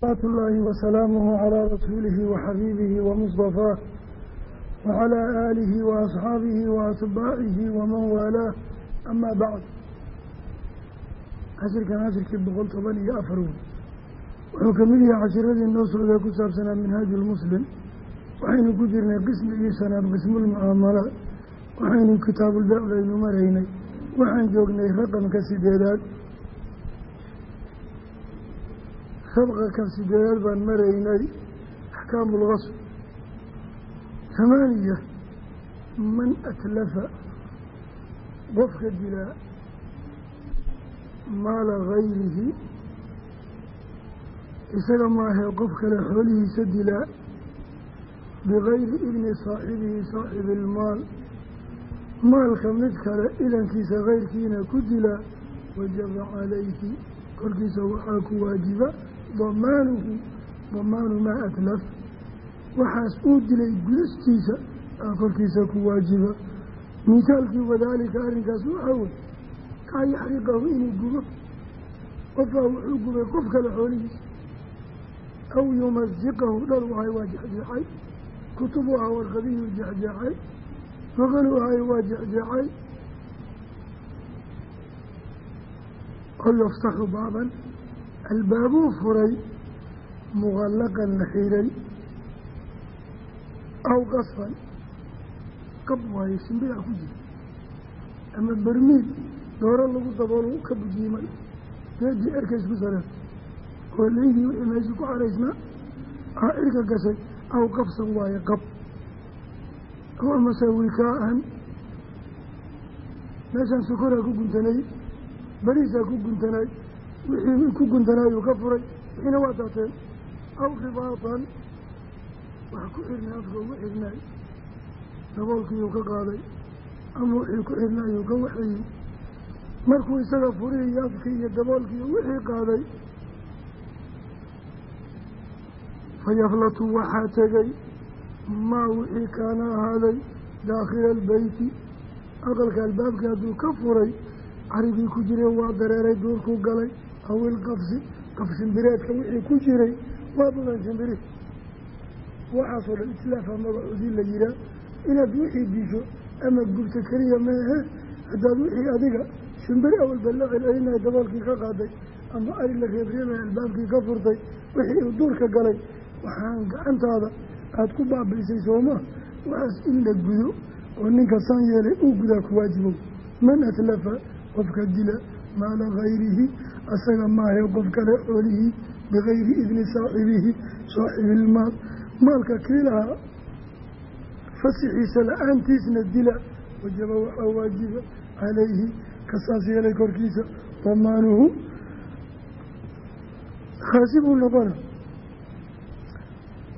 salawaatu ullaahi wasalaamuhu calaa rasuulihi waxabiibihi wamustafaah wacalaa aalihi waasxaabihi waatbaacihi waman waalaah amaa bacd cashirkan cashirkii boqol toban iyo afar wey wuxuu ka mid yahay cashiradii noo socdee ku saabsanaa minhaaju lmuslim waxaynu ku jirnay qismigii shanaad qismulmucaamalaat waxaynu kitaabulbeecdaynu maraynay waxaan joognay raqamka sideedaad sabqaka sideedaad baan maraynay axkaamu lgasb tamaaniya man atlafa qofka dilaa maala gayrihi isaga maahee qof kale xoolihiisa dilaa bigayri idni saaxibihi saaxibi ilmaal maalka mid kale idankiisa keyrkiina ku dilaa wajaba calayhi korkiisa waxaa ku waajiba damaanuhu damaanu maa atlaf waxaas uu dilay gudistiisa aa korkiisa ku waajiba. Misaalkii wadaalika arrinkaas waxaa wey kaa yaxriqahu inuu gubo. Qofaa wuxuu gubay qof kale xoolihiisa. Aw yumasiqahu dhal wahay waa jexjeexay kutub u aha warqadihii jexjeexay maqalu ahay waa jexjeexay aw yaftaxu baaban albaabuu furay muqallaqan la xiray aw qasfan qab waayo shimbiraa ku jira. Ama bermiid dooro lagu daboolo ka bujiimay geedii erka isku sareen. Oo leydii wixii meeshii ku xaraysnaa aa irka gashay aw qabsan waaye qab. Aw amase wikaa-an meeshaan sokoraa ku guntanay bariisaa ku guntanay wixii ku guntanaayuu ka furay wixiina waa daateen aw ribaatan wax ku xirnay afka ugu xirnaay daboolkiiyuu ka qaaday ama wixii ku xirnaayuu ka waxeeyey markuu isaga furihii iyo afkii iyo daboolkii wixii qaaday fayaflatu waxaa tegay maa wixii kaana ahaaday daakhila albeyti aqalka albaabkii hadduu ka furay carigii ku jiray waa dareeray duurkuu galay aw ilqafsi qaf shimbireedka wixii ku jiray waa dudan shimbiri waxaasoo dhan islaafa magacoodii la yihaa inaad wixii disho ama gubto keliya meehe haddaad wixii adiga shimbiri awalba la celcelinaya daboolkii ka qaaday ama ari la reebreebaya albaabkii ka furtay wixii uu duurka galay waxaan gacantaada aada ku baabiisay sooma waxaas in la gudo oo ninka saan yeelay uu gudaa ku waajibow man atlafa qofka dila maala gayrihi asaga maahe qof kale xoolihii bigayri idni saaxibihi saaxibilmaal maalka kii fasixiisa la'aantiisna dila wajaba waxaa waajiba calayhi kasaas yeelay korkiisa damaanuhu khaasi buu noqona.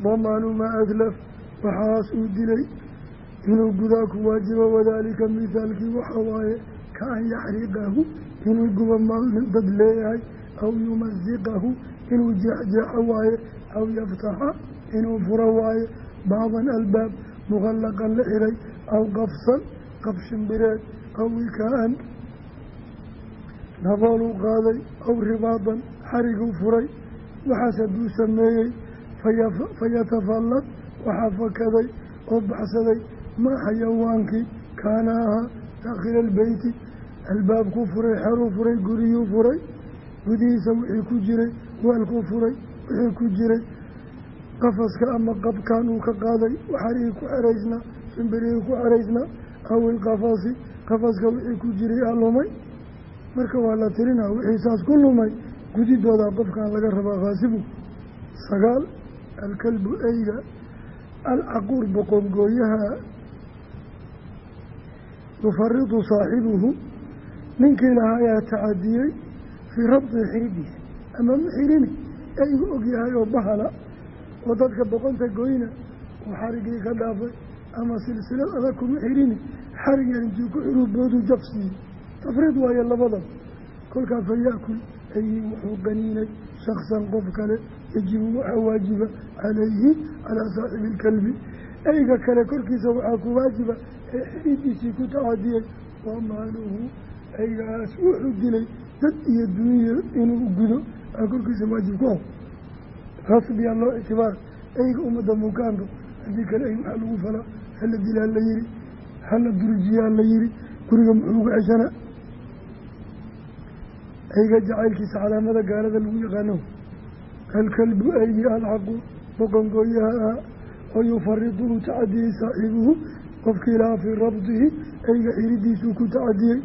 Damaanu maa adlaf waxaas uu dilay inuu gudaa ku waajibo wadaalika mithaalkii waxa waaye ka an yaxriqahu inuu gubo dad leeyahay aw yumasiqahu inuu jeexjeexo waaye aw yaftaxa inuu furo waaye baaban albaab muqallaqan la xiray aw qafsan qaf shimbireed aw wikaa-an dabooluu qaaday aw ribaadan xariguu furay waxaas hadduu sameeyey fayatafallad waxaa fakaday oo baxsaday maa xayawaankii kaana ahaa daakhila albeyti albaabkuu furay xeruu furay guriyuu furay gudihiisa wixii ku jiray weelkuu furay wixii ku jiray. Qafaska ama qabkaan uu ka qaaday waxarihii ku xeraysnaa shimbirihii ku xeraysnaa awil qafasi qafaska wixii ku jiray aa lumay. Marka waa la tirinaa wixii saas ku lumay gudidoodaa qofkan laga rabaa khaasibu. Sagaal alkalbu eyga alcaquur boqongooyaha yufaridu saaxibuhu ninkii lahaa ayaa tacadiyey fii rabdi xiridiisa ama ma xirini eygu ogyahay oo bahala oo dadka boqonta goyna uu xarigii ka dhaafay ama silsilad adag kuma xirini xarig yar intuu ku xiruu booduu jabsiiyey tafriid waayo labadaba kolkaa fa yaakul eyi wuxuu qaniinay shaksan qof kale yajibu waxaa waajiba calayhi calaa saaxibi ilkalbi eyga kale korkiisa waxaa ku waajiba ee xiridiisii ku tacadiyey waa maaluhu eygaas wuxuu dilay dad iyo dunya inuu gudo aa korkiisa waajib ku ah. Rasbiyaa loo ictibaar. Eyga ummadda mukaanka haddii kale ey maxaa lagu falaa. Hala dilaa la yihi hala durjiyaa la yihi guriga muxuu ugu ceshana? Eyga jacaylkiisa calaamada gaalada lagu yaqaano alkalbu eygi alxaqu boqongooyaha ah oo yufaridu tacadiyey saaxiibuhu qofkii lahaa fii rabdihi eyga xiridiisuu ku tacadiyey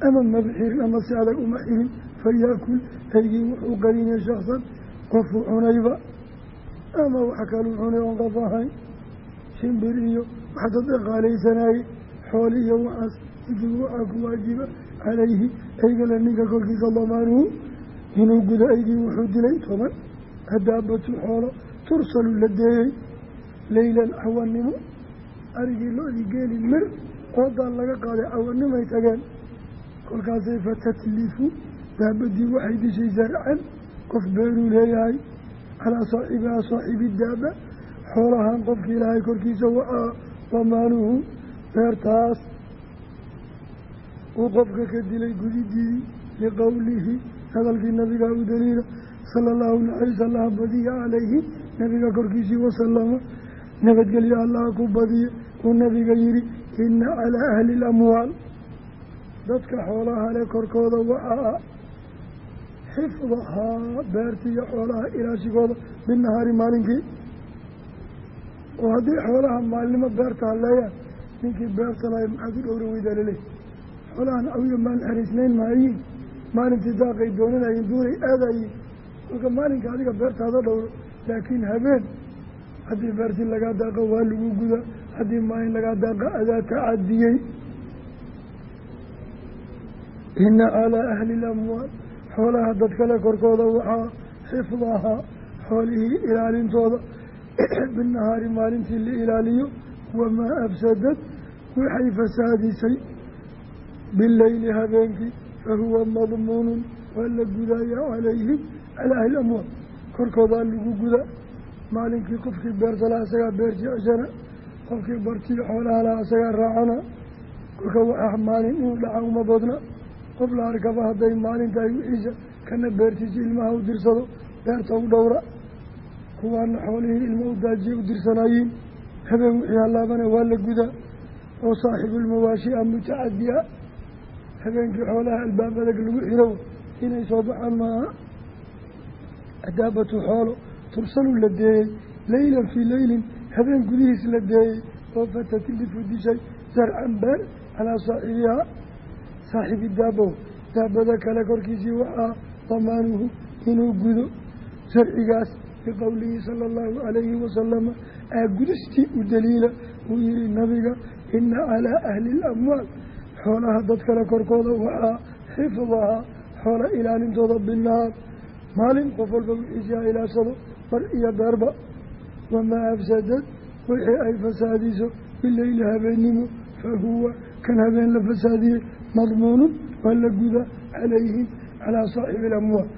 ama maba xirin ama si adag uma xirin falyaakul eygii wuxuu qarinay shaksan qofuu cunayba ama wax kaluu cunay oon qof ahayn shimbir iyo wax dad dhaqaalaysanayey xooli iyo waxaas ijigu waxaa ku waajiba calayhi eygale ninka korkiisa damaanuhu inuu gudo eygii wuxuu dilay toban adaabatu xoolo tursalu la deeyey leylan cawanimo arigii lo-dii geeli mir oodaan laga qaaday cawanimay tageen kolkaasay fatatlifu daabadii waxay dishay zarcan qof beeruu leeyahay calaa saaxibihaa saaxibi daaba xoolahan qofkii ilaahay korkiisa waxaa damaanuhu beertaas uu qofka ka dilay gudidii liqowlihi hadalkii nabigaa u daliila sala allahu naxariis allaha badiya calayhi nabiga korkiisii wasalama nabadgelyo allaha ku badiya uu nabiga yihi ina calaa ahli ilamwaal dadka xoolaha le korkooda waxaa ah xifdahaa beerta iyo xoolaha ilaashigooda. Binahaari maalinkii oo haddii xoolaha maalnimo beerta haleeyaan ninkii beerta lahay maxaad u dhowra weydaa laleey xoolahan awiya maalin xariisnayn maayiin maalintii daaqay doonanayiin duunay aadayiin kolka maalinka adiga beertaada dhowro laakiin habeen haddii beertii lagaa daaqa waa lagu gudaa haddii maalin lagaa daaqa adaa tacadiyey ina calaa ahli ilamwaal xoolaha dad kale korkooda waxaa xifdahaa xoolihii ilaalintooda binahaari maalintii la ilaaliyo wamaa afsadad waxay fasaadisay bileyli habeenkii fahuwa madmuunun waa la gudaaya calayhim calaa ahli amwaal korkoodaa lagu gudaa maalinkii qofkii beerta laha isagaa beertii ceshana qofkii bartii xoolaha laha isagaa raacana kolka waxaa maalin inuu dhaca uma badna qof la arkaba hadday maalintahay wixiisa kana beertiisa ilmaha u dirsado beerta u dhowra kuwaana xoolihii ilma u daajiya u dirsanayiin habeen wixii hallaabana waa la gudaa oo saaxibulmawaashi a mutacadi habeenkii xoolaha albaab adag lagu xirow inay soo baxaan maaha. Adaabatu xoolo tursalu la deeyey leylan fii leylin habeen gudihiis la deeyey oo fatatlifu dishay sarcan beer calaa saaxibihaa saaxibi daabow daabada kale korkiisii waxaa damaanuhu inuu gudo. Sharcigaas biqowlihi sala allahu calayhi wasalama aagudistii u daliila. Uu yihi nabiga ina calaa ahli ilamwaal xoolaha dad kale korkooda waxaa xifdahaa xoola ilaalintooda binahaar maalin qof walba wixiisi ha ilaashado bar iyo beerba. Wamaa afsadad wixii ay fasaadiso bileyli habeennimo fa huwa kan habeen la fasaadiyey madmuunun waa la gudaa calayhim calaa saaxibi ilamwaal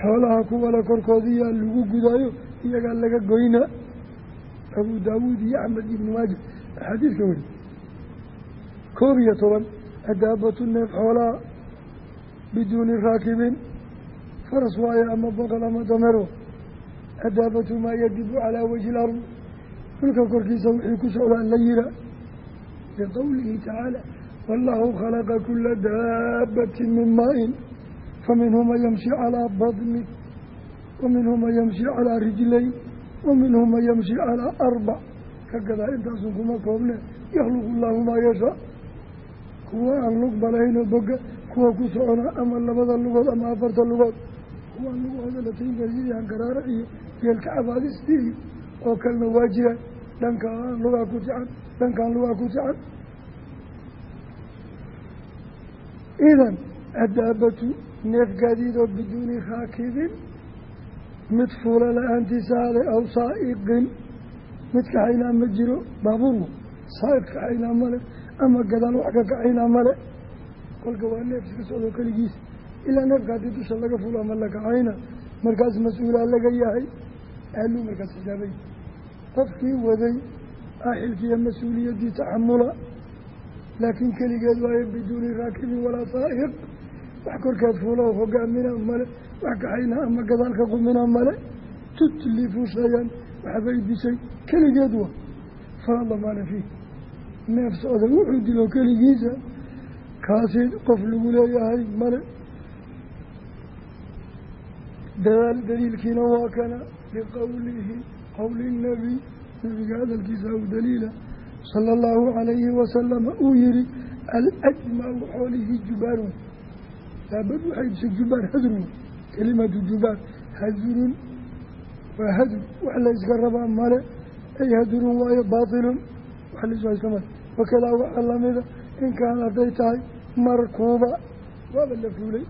xoolaha kuwala korkoodiyaa lagu gudaayo iyagaa laga goynaa abuu daawuud iyo axmed ibni maaja axaadiiska weri koob iyo toban adaabatu neef xoolaha biduuni raakibin. Faras waayo ama boqol ama dameero. Adaabatu maa yadibu calaa wajhi ilardi dhulka korkiisa wixii ku socdaan la yihaa liqowlihi tacaala wallahu khalaqa kula daabatin min maa-in faminhum man yamshi calaa badni waminhum man yamshi calaa rijlayn waminhum man yamshi calaa arbac ka gadaa intaasun kuma koobne yakhluqu llaahu maa yashaa kuwa aan lug balahaynoo boga kuwa ku socona ama labada lugood ama afarta lugood kuwaan lugahooda la taynkasidii hankaraara iyo geelka cabaadistii iyo oo kalena waa jiraan dhankaan lugaa ku tican dhankaan lugaa ku tican idan adaabatu neef gaadiidoo biduuni raakibin mid fuula la'aantiisa haday aw saa'iqin mid kaxaynaa ma jiro baabuurku saa'iq kaxaynaa male ama gadaal wax ka kaxaynaa male kolka waa neef iska socdo keligiis ilaa neefka haddii dusha laga fulo ama la kaxayna markaas mas'uulaa laga yahay aaluu markaas xisaabay qofkii waday aaxilkiiyo mas'uuliyaddii taxamula laakiin keligeed waayo biduuni raakibin walaa saa'iq wax korkeed fuulo hogaamina male wax kaxayna ama gadaalka qumina male tutlifu shayan waxbay dishay keligeed wa falaa damaana fiih neef socda wuxuu dilo keligiisa kaasi qof lagu leeyahay male dadaal daliilkiina waa kana liqowlihi qowli nabiy nabiga hadalkiisa aw daliila sala allahu calayhi wasalama uu yihi alajmacu xoolihii jubaarun daabad waxay disay jubaar hadrun kelimatu jubaar hadurun waa hadur wax la yska rabaa male ay hadurun waayo baatilun wax male. Wakadaa waxaa lamida in kaan hadday tahay markuuba waaba la fuulay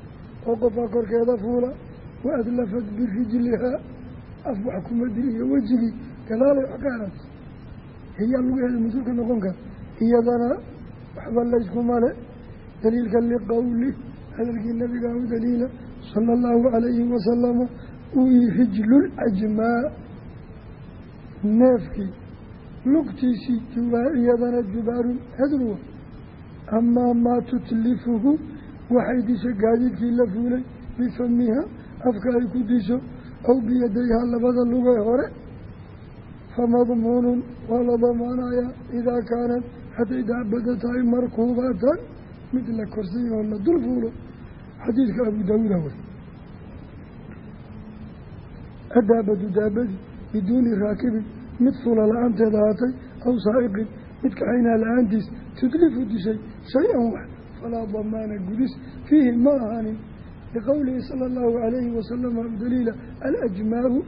oo qofaa korkeeda fuula wa adlafat birijlihaa af wax kumadi iyo wejigii gadaalay wax ka hiyaa lugaheeda mas'uulka noqon kara iyadana waxba laysku male. Daliilka liqowli hadalkii nabiga u daliila sala allahu calayhi wasalama uu yihi rijlulcajmaa neefkii lugtiisii jubaa iyadana jubaarun hadruwa amaa maa tutlifuhu waxay disha gaadiidkii la fuulay bifamiha afka ay ku disho aw biyadayha labada lugee hore famadmuunun waa la damaanayaa idaa kaanad hadday daabada tahay markuubatan mid la korsay oo la dul fuulo xadiidka abu daawuuda wey adaabadu daabadii biduuni raakibin mid fula la'aanteeda ahaatay aw saa'iqin mid kaxaynaa la'aantiis tudlifu dishay shay-an wax falaa damaana gudis fiihi ma ahaanin liqowlihi sala allahu calayhi wasalama daliila alajmaahu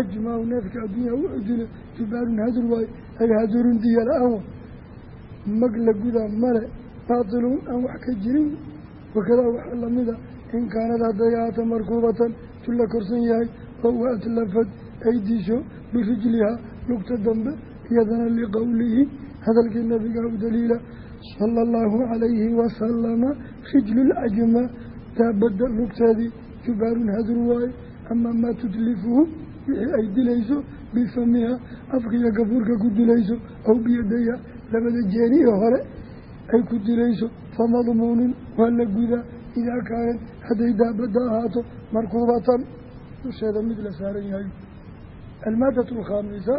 ajmaahu neefka adduunyaha wuxuu dila jubaarun hadur waayo ay hadurun diya la'aan wa mag la gudaa male baatilun aan wax ka jirin wakadaa waxaa lamida in kaanad hadday ahaata markuubatan tu la korsan yahay oo wa atlafad ay disho birijlihaa lugta dambe iyadana liqowlihi hadalkii nabiga u daliila sala allahu calayhi wasalama rijlulcajma daabadda lugteedii jubaarun hadur waaye ama maa tudlifuhu wixii ay dilayso bifamiha afkiiyo gafuurka ku dilayso aw biyadaya labada jeeni ee hore ay ku dilayso famadmuunin waa la gudaa idaa kaanad hadday daabadda ahaato markuubatan dusheeda mid la saaran yahay. Almaadatu alkhaamisa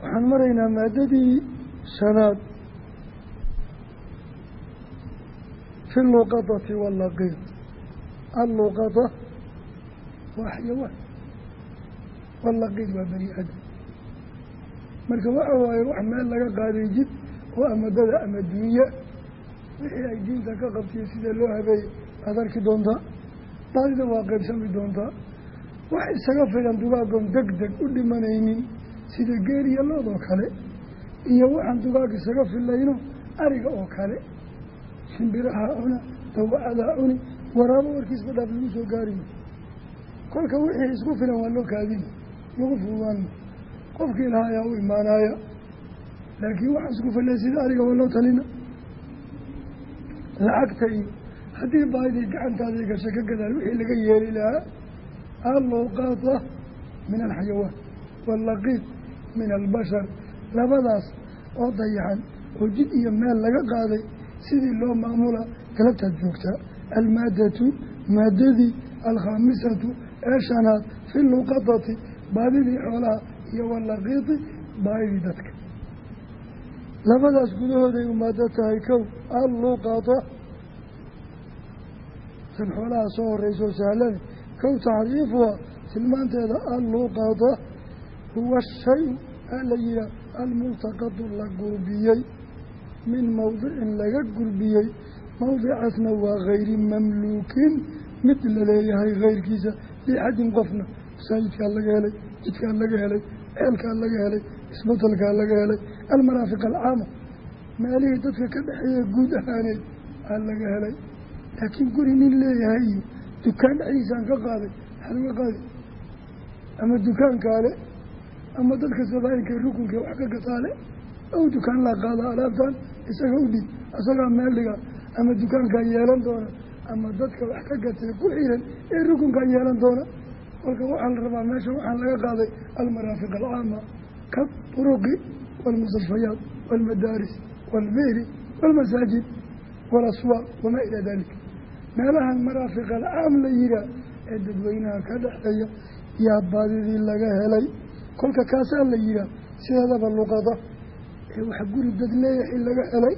waxaan maraynaa maadadii shanaad. Fi luqadati wallaqiid alluqada waa xayawaan wallaqiid waa bani aadam. Marka waxa waaye wax meel laga qaaday jid oo amadada ama dunya wixii ay diinta ka qabtiyo sida loo habeeyey aada arki doontaa baadida waa qaybsami doontaa wax isaga filan dugaagoon deg deg u dhimanaynin sida geel iyo loodoo kale iyo waxaan dugaag isaga filayno ariga oo kale. Shimbiraha cuna dawacadaa cuni waraabo warkiisba dhaaf lagu soo gaariyo kolka wixii isku filan waa lagu fuudaano qofkii lahaa ayaa u imaanaya. Laakiin waxaa isku filay sida ariga waa loo talina. Lacagta iyo haddii baadii gacantaadii gasha ka gadaal wixii laga yeeli lahaa alluqata min alxayawaan wallaqiid min albashar. Labadaas oo dayaxan oo jid iyo meel laga qaaday sidii loo maamula galabtaad joogtaa almaadatu maadadii alkhaamisatu ee shanaad fi luqadati baadidii xoolaha iyo wallaqiidi baadidii dadka. Labadaas gudahooday umaado tahay kow alluqata tan xoolaha soo horreysoo sahlane kow tacriifuha tilmaanteeda alluqada huwa shayu aa la yihaah almultaqadu la gurbiyey min mawdicin laga gurbiyey mawdicaasna waa hayri mamluukin. Mid la leeyahay hayrkiisa lixadin qofna masaajidkaa laga helay jidkaa laga helay ceelkaa laga helay isbatalkaa laga helay almaraafiq alcaama meelihii dadka ka dhexeeya guud ahaaneed aa laga helay. Laakiin guri nin leeyahay iyo dukaan dhexdiisaan ka qaaday maxaa laga qaadi ama dukaankaale? Ama dadka sabaainka rukunka wax ka gataale ow dukaan laa qaada alaabtan isaga u dhib isagaa meel dhiga. Ama dukaankaa yeelan doona ama dadka wax ka gatay ku xiran ee rukunkaa yeelan doona kolka waxaa la rabaa meesha waxaan laga qaaday almaraafiq alcaama kaduruqi waalmusafayaat waalmadaaris waalmehri waalmasaajid waalaswaaq wamaa ilaa dalik meelahan maraafiq alcaam la yihaa ee dadweynaha ka dhexeeya yaa baadidii laga helay. Kolka kaasaa la yidhaah sideedaba luqada ee wax guri dad leeyahay laga helay.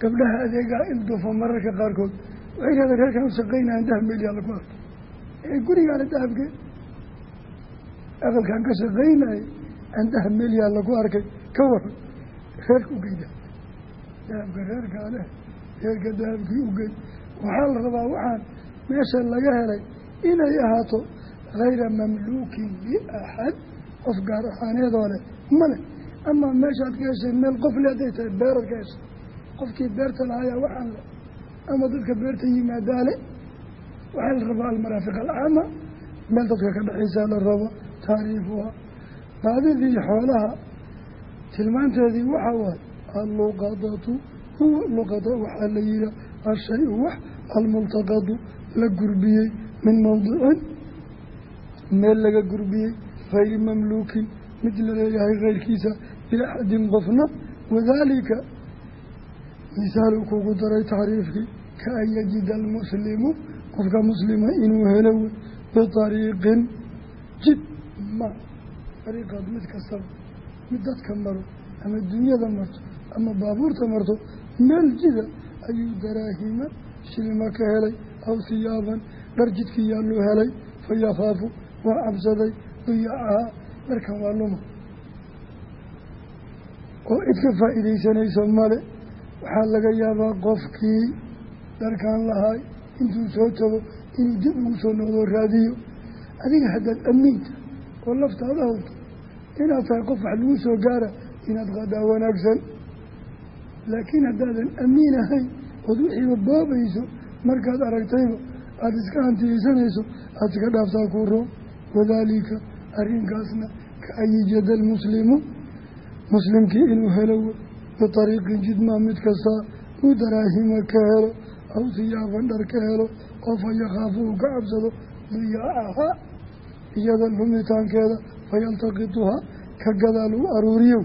Gabdhaha adeegaa ildufa mararka qaarkood waxay yidhahdeen reerkan u shaqaynayan dahab meelyaa lagu arkay ee gurigaana dahabke aqalkaan ka shaqaynaya aan dahab meelyaa lagu arkay ka waran reerka ugeyda dahabka reerkaa leh reerka dahabkii ugey waxaa la rabaa waxaan meesha laga helay inay ahaato hayra mamluukin liaxad qof gaar ahaaneedoo leh male amaa meeshaad ka heshay meel qof le hadday tahay beeraad ka heshay qofkii beerta lahayaa waxaan le ama dadka beerta yimaadaale waxaa la rabaa almaraafiq alacama meel dadka ka dhexaysaa la rabo taariifuha baadidii xoolaha tilmaanteedii waxaa waay alluqadatu huwa luqada waxaa la yihaa ashay-u wax almultaqadu la gurbiyey min mawdicin meel laga gurbiyey hayri mamluukin mid la leeyahay keyrkiisa liaxadin qofna. Wadaalika misaalu kugu daray tacriifkii ka an yajida almuslimu qofka muslima inuu helo wey biariiqin jid ma ariiqaad mid kastaba mid dadka maro ama dunyada marto ama baabuurta marto meel jida ayuu daraahima shilima ka helay aw hiyaaban dhar jidkii yaaluu helay fa yakhaafu waa cabsaday duyaacahaa dharkan waa luma oo cid ka faa'iidaysanayso male waxaa laga yaabaa qofkii dharkan lahaay intuu soo tago inuu dib ugu soo noqdoo raadiyo. Adiga haddaad amiinta oo laftaada hawto inaad tahay qof wax lagu soo gaara inaad qadaa wanaagsan. Laakiin haddaadan amiin ahayn ood wixiiba boobayso markaad aragtayba aada iska hantiyeysanayso aada iska dhaaftaa kuu roo. Wadaalika arrinkaasna ka ayijada almuslimu muslimkii inuu helo bitariiqin jidmaa mid kastaa uu daraahima ka helo aw siyaafan dhar ka helo oo fa yakhaafu uu ka cabsado diyaacahaa iyada lumitaankeeda fayaltaqituhaa ka gadaal u aruuriyo.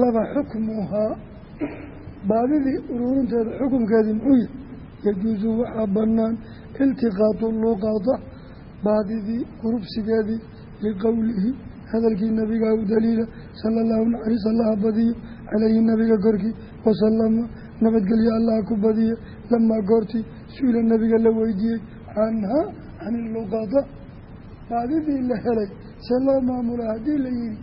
Laba xukmuhaa baadidii uruurinteeda xukunkeedii muxuu yahy yajuusu waxaa bannaan iltiqaatu luqada baadidii urubsigeedii liqowlihi hadalkii nabigaa u daliila sala allahu naxariis allaha badiyo calayhi nabiga korkii wasalama nabadgelyo allaha ku badiye lamaa goortii su'ila nabiga la weydiiyey canhaa can iluqada baadidii la helay see loo maamula haddii la yihi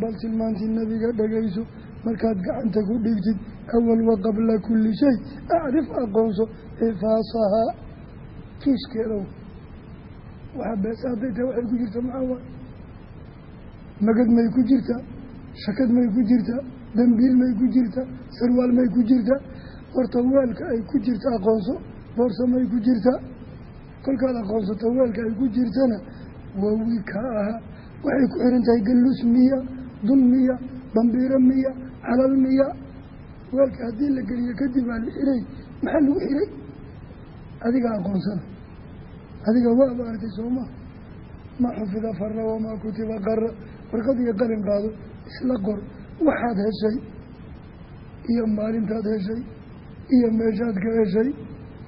bal tilmaantii nabiga dhagayso markaad gacanta ku dhigtid awal wa qabla kulli shay acrif aqoonso ifaasahaa kiishkeedow waxaa beesa hadday tahay waxay ku jirta maxaa magad may ku jirtaa shakad may ku jirtaa dambiil may ku jirtaa sarwaal may ku jirtaa horta weelka ay ku jirta aqoonso boorsa may ku jirtaa kolkaad aqoonsato weelka ay ku jirtana wawi ka aha. Waxay ku xiran tahay gallus miya dun miya dambiiro miya calal miya. Weelka haddii la geliyo kadib aa la xiray maxaa lagu xiray? Adiga aqoonsana. Adiga waaba artay sooma maa xufida fara wamaa kutiba qara warqad iyo qalin qaado isla qor waxaad heshay iyo maalintaad heshay iyo meeshaad ka heshay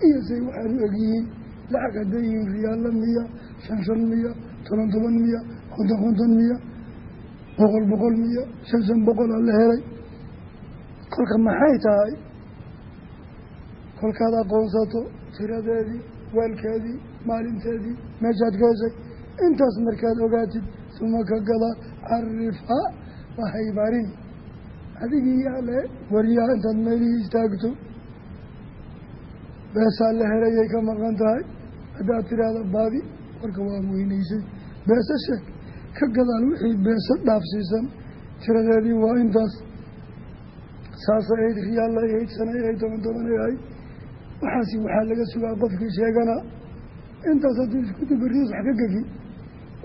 iyo say waxaad u egyihiin lacag hadday yihiin riyaalla miya shan shan miya toban toban miya konton konton miya boqol boqol miya shan shan boqolaa la helay. Kolka maxay tahay? Kolkaad aqoonsato tiradeedii weelkeedii maalinteedii meeshaad ka heshay. Intaas markaad ogaatid suma ka gadaa carifhaa waa haybarin adigii yaale wariyaha intaad meelihii istaagto. Beesaa la helayay ka maqan tahay. Haddaad tidhaahda baadi warka waa weynaysay beese sheeg ka gadaal wixii beese dhaafsiisan tiradeedii waa intaas. Saasay ahayd riyaal ay ahayd sanay ahayd toban tobanay ahayd. Waxaasi waxaa laga sugaa qofkii sheeganaa intaas hadduu isku dubariis wax ka gefi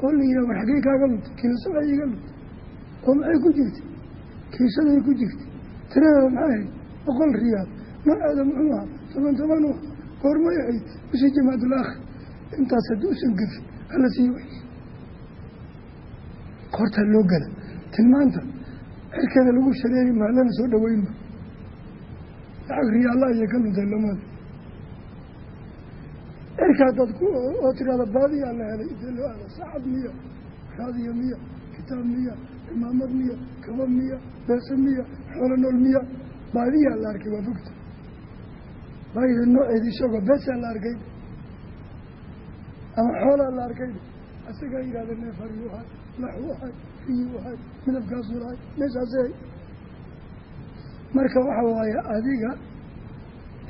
oo la war xaggey kaaga luntay kiilasada iga luntay oo maxay ku jirtay kiishaday ku jirtay. Tiradeeda maxay ahayd boqol riyaal. Nooceeda muxuu ahaa toban toban u goormay ahayd bishii jamaacadul aakhir. Intaas haddii usan gefin hala sii weysa hortaa loo gala. Tilmaanta xirkeeda lagu shareegi maa lana soo dhaweynma lacag riyaalla ayay ka luntay lamada cirka haddaad ku oo tirahda baadiyaa la helay intee loo aada saacad miya raadiya miya kitaab miya imaamad miya kaba miya beese miya xoolo nool miya. Baadiyaa la arkay waa fogta. Baayida nooceedi isagoo beesaa la arkay. Ama xoolaa la arkay. Isagaa yidhahda neefari u ahay lax u ahay riyi u ahay midabkaasuu lahay meeshaasay marka waxa waaye adiga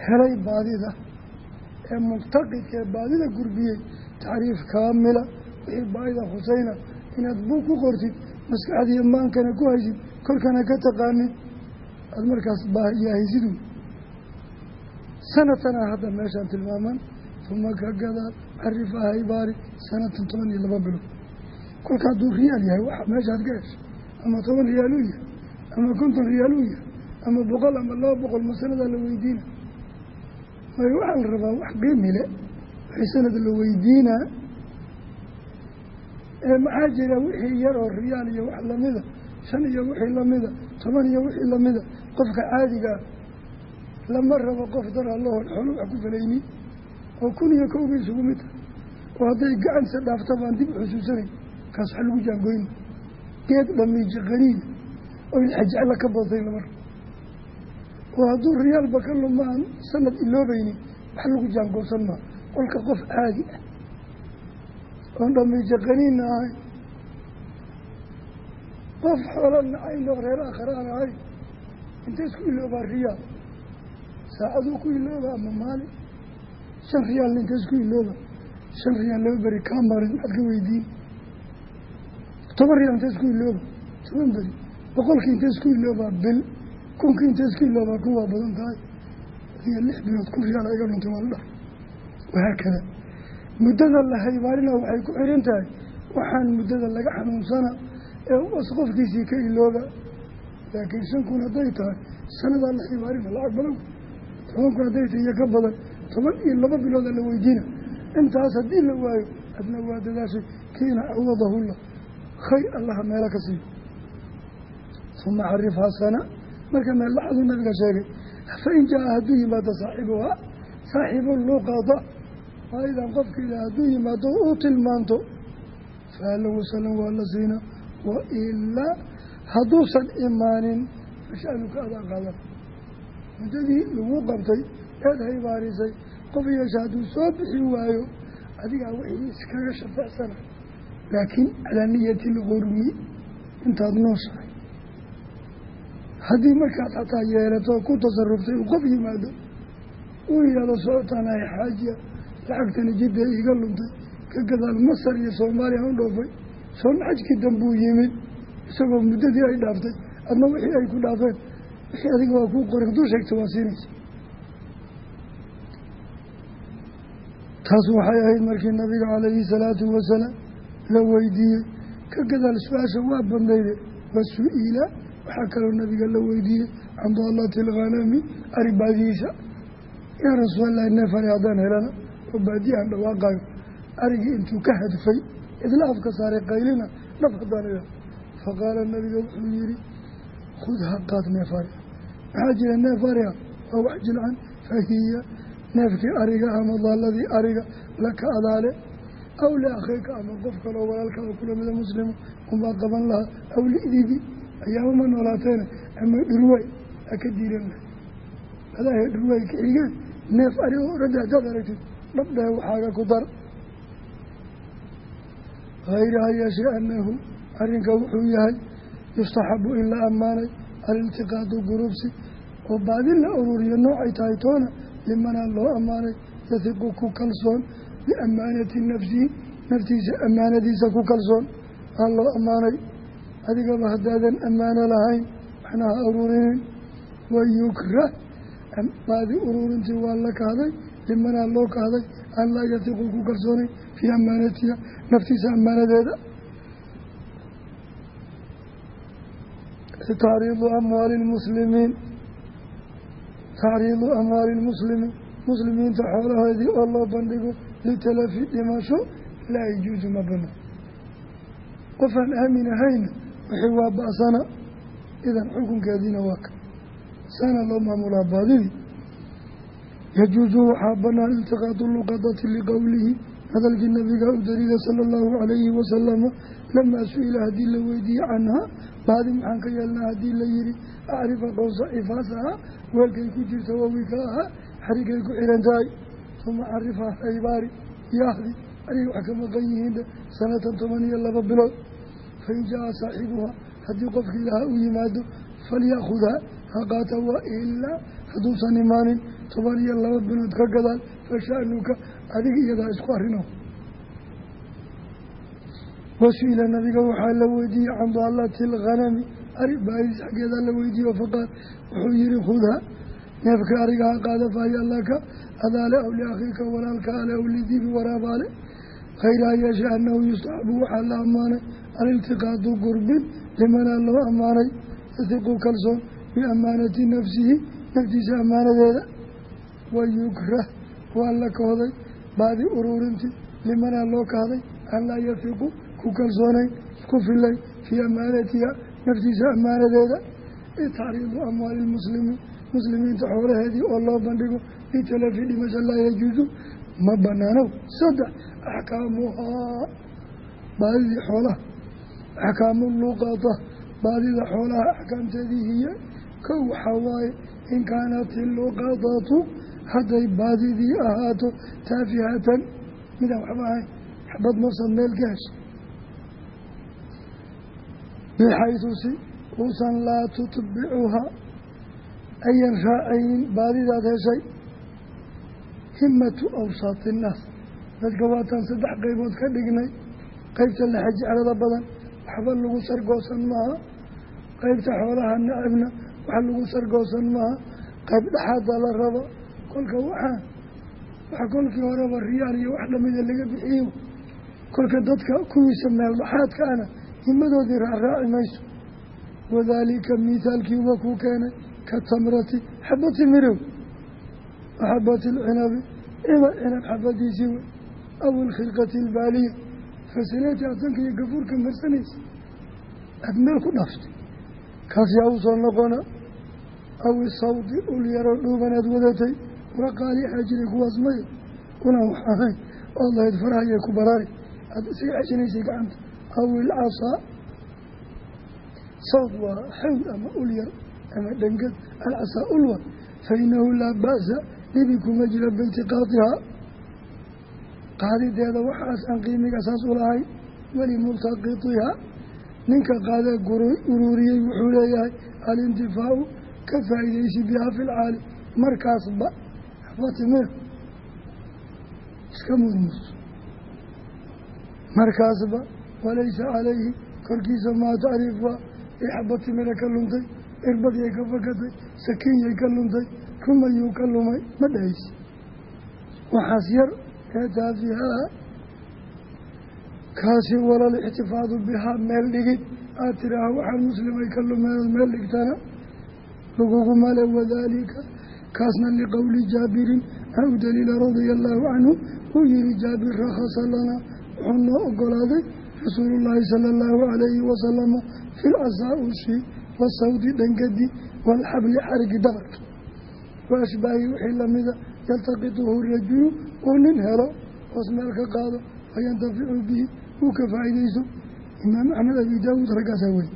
helay baadida ee muctaqidka ee baadida gurbiyey tacriif kaamila wixii khusayna inaad buug ku qortid maskaxdiiyo maankana ku haysid korkana ka taqaanid aada markaas baayahaysidu sanatana hadda meeshaan tilmaaman uma ka gadaal carifa haybaari sanatan toban iyo laba bilood. Kolka hadduu riyaal yahay waxa meeshaad ka heshay ama toban riyaal u yahay ama konton riyaal yahay ama boqol ama laba boqol ma sanadaa la weydiina may waxaa la rabaa wax qiimile waxay sanada la weydiinaa ee maxaa jira wixii yar oo riyaal iyo wax lamida shan iyo wixii lamida toban iyo wixii lamida qofka caadiga ah lama rabo qof dar allahoon xoolo wax ku falaynin oo kun iyo kowba isugu mid tahay oo hadday gacansa dhaafta baan dib u xusuusanayn kaas waxa lagu jaangoyna geed dhamiijo qaniina oo ilxajecla ka badtay lama rabo oo hadduu riyaalba ka lumaan sanad iloobaynin wax lagu jaangoosan maa qolka qof caadi ah oon dhamiijo qaniinna ahay qof xoolo nacayn oo reer aakhare aan ahay intay isku iloobaa riyaal saacaduu ku ilooba ama maalin shan riyaalna intay isku ilooba? Shan riyaal laba beri kaa marin maxaad ka weydiin. Toban riyaal intay isku ilooba? Toban beri. Boqolkii intay isku iloobaa bil kunkii intay isku iloobaa kun waa badan tahay. Adiga lix bilood kun riyaal iga dhuntay waa la dhahay. Wahaakada muddada la haybaalina waxay ku xiran tahay waxaan muddada laga xanuunsana ee was qofkiisii ka ilooba. Laakiin shan kun hadday tahay sanadaa la haybaalina lacag badan. Toban kun hadday tahay iyo ka badan. Toban iyo laba bilooda la weydiina. Intaas haddii la waayo adna waa dadaashay. Kiina cawadahullah khayr allaha meelo ka siiyo. Uma carifhaa sana marka meel laxaduu nabiga sheegay fain jaa hadduu yimaado saaxibuhaa saaxibu luqada faa'idan qofkiila hadduu yimaado u tilmaanto fahlan wasalan waa la siina wa ilaa hadduusan imaanin mashaanuka adaa qaadan muddadii lagu qabtay eed haybaarisay qof yeesha hadduu soo bixi waayo adigaa wixii iskaga shafecsana laakiin calaa niyati lqurmi intaad nooshahay haddii markaad xataa yeelato ku tasaruftay uu qof yimaado uu yidhahdo socotaanahay xaajiya lacagtani jidda iga luntay ka gadaal masar iyo soomaaliya u dhoofay soon xajkii dambuu yimid isagoo muddadii ay dhaaftay adna wixii ay ku dhaafeen wixii adiga waa kuu qoray hadduu sheegta waa siinaysa. Taas waxay ahayd markii nabiga calayhi salaatu wasalaam la weydiiyey ka gadaal su'aasha waa badnayde wa su'ila waxaa kaloo nabiga la weydiiyey can daalati alghanami ari baadiyiisa yaa rasuulallahi neefari haddaan helana oo baadiyahan dhawaaqayo. Arigii intuu ka hadfay idla afka saaray qaylina dhab haddaan faqaala nabiga wuxuu yihi khud haqaad neefari maxaa jira neefariha waa wax jilcan fahiya neefkii ariga ama daaladii ariga laka adaale. Aw liakhiika ama qof kaloo walaalka oo kula mida muslima unbaa qaban lahaa. Aw lidibi ayaamama noolaateena ama dhurwaay ha ka diiran. Adahe dhurwaay ka xigeen neef ari oo orada hadaad aragtid dhabdhee waxaaga ku dar. Hayra ha yeeshee annahu arrinka wuxuu yahay yustaxabu in la ammaanay aliltiqaadu gurubsi oo baadi la ururiyo noocay tahay toona limanaa loo ammaanay yahiqu ku kalsoon biamaanati nafsihi naftiisa ammaanadiisa ku kalsoon aa loo ammaanay adigaba haddaadan ammaano lahayn waxna ha ururinin wayukrah baadi ururintii waa la kahday limanaa loo kahday an laa yahiqu ku kalsoonay fii amaanatiha naftiisa ammaanadeeda. Tacriidu amwaali lmuslimiin tacriidu amwaali lmuslimiin muslimiinta xoolahoodii oo loo bandhigo litalafi dhimasho laa yajuusu ma banaan qofaan aamin ahayna wixii waa ba-sana idan xukunkeediina waa ka. Sana loo maamulaa baadidii. Yajuusu waxaa banaan iltiqaadu luqadati liqowlihi hadalkii nabiga u daliila sala allahu calayhi wasalama lamaa su'ila haddii la weydiiyey canhaa baadi maxaan ka yeelnaa haddii la yihi acrifa qowsa ifaasaha weelkay ku jirta wawika ahaa xarigay ku xihan tahay uma carifha haybaari yaahdi arig wax ka maqan yihiin sanatan toban iyo laba bilood fain jaa saaxibuha haddii qofkii lahaa u yimaado falyaakhudha ha qaata wa ilaa hadduusan imaanin toban iyo laba bilood ka gadaal fashaanuka adiga iyadaa isku arrino wasu'ila nabiga waxaa la weydiiyey can daalati alghanami ari baadis xaggeedaa la weydiiye faqaal wuxuu yihi khudha neefka ariga ha qaada fahya laka adaale aw liakhiika walaalka ale aw lidibi waraabaale khayra yeeshe annahu yustaxabu la ammaanay aliltiqaadu gurbin limanaa loo ammaanay. Yasiqu kalsoon biamaanati nafsihi naftiisa ammaanadeeda. Wayukrah waa la kahday baadi ururinti limanaa loo kahday an laa yafiqu ku kalsoonayn isku filayn fii amaanatiha naftiisa ammaanadeeda. Tacriidu amwaali lmuslimiin muslimiinta xoolaheedii oo loo bandhigo. Litalafi dhimasha laa yajuusu ma banaanow saddex axkaamuhaa. Baadidii xoolaha axkaamu luqada baadida xoolaha axkaamteedii hiye kow waxaa waaye in kaanat iluqadatu hadday baadidii ahaato taafihatan midaan waxba ahayn xabad mafsad meel ka heshay bixaydu si uusan laa tutbicuhaa ayan raacaynin baadidaad heshay. Himatu awsaati innaas dadka waataan saddex qaybood ka dhignay qeybta laxa badan waxba lagu sargoosan maaha. Qeybta xoolaha nacibna wax lagu sargoosan maaha. Qayb dhexaada la rabo. Kolka waxaan waxa kolkii horeba riyaal iyo wax dhamida laga bixiyo. Kolka dadka kuwiisa meel dhaxaadka ana himadoodii mayso. Wadaalika mithaalkiiba kuu keenay ka tamrati xabati mirow. Waxabati lcinabi ina cinab xabadiisii wey aw ilkhilqati albaaliya fasileeti adanka iyo gafuurka marsanaysa. Aada meel ku dhaaftay. Kaas yaa u soo noqona? Aw isawdi ul yaroo dhuubanaad wadatay. Ula qaali xaajiray kuwaas maya unaan wax ahayn ood lahayd farahayay ku baraari. Aada isaga xajinaysay gacanta. Aw ilcasaa sawd waa xawl ama ul yar ama dhengad alcasaa ulwa. Fa inahu laa ba'sa. Dhibi kuma jira biiltiqaadihaa qaadideeda waxaas aan qiimiga saas ulahay walimultaqitihaa ninka qaadee ururiyey wuxuu leeyahay alintifaau ka faa'iidaysi bihaa fi markaasba fatimir iska mudmuuso markaasba walaysa calayhi korkiisa maa tacriifa timira ka luntay irbadiyay ka fakatay sakiinyay ka luntay rumayuu ka lumay. Ma dhahaysi. Waxaas yar ee taafihaa kaasi walal ixtifaadu bihaa meel dhigid aad tiraaha waxaan muslimay ka lumeen meel dhigtana laguguma le wadaalika kaasna liqowli jaabirin aa u daliila radia allaahu canhu uu yihi jaabir rakhasa lanaa wuxuu noo ogolaaday rasuulullaahi sala allahu calayhi wasalama fi lcasaa-ushi wasawdi dhangadi waalxabli xarigi dabarka wa ashbaahi wixii yaltaqituhu rajulu uu nin helo hoos meel ka qaado fayantaficu bihi uu ka faa'iidayso imaam axmed abi daawuud raggaasaa wey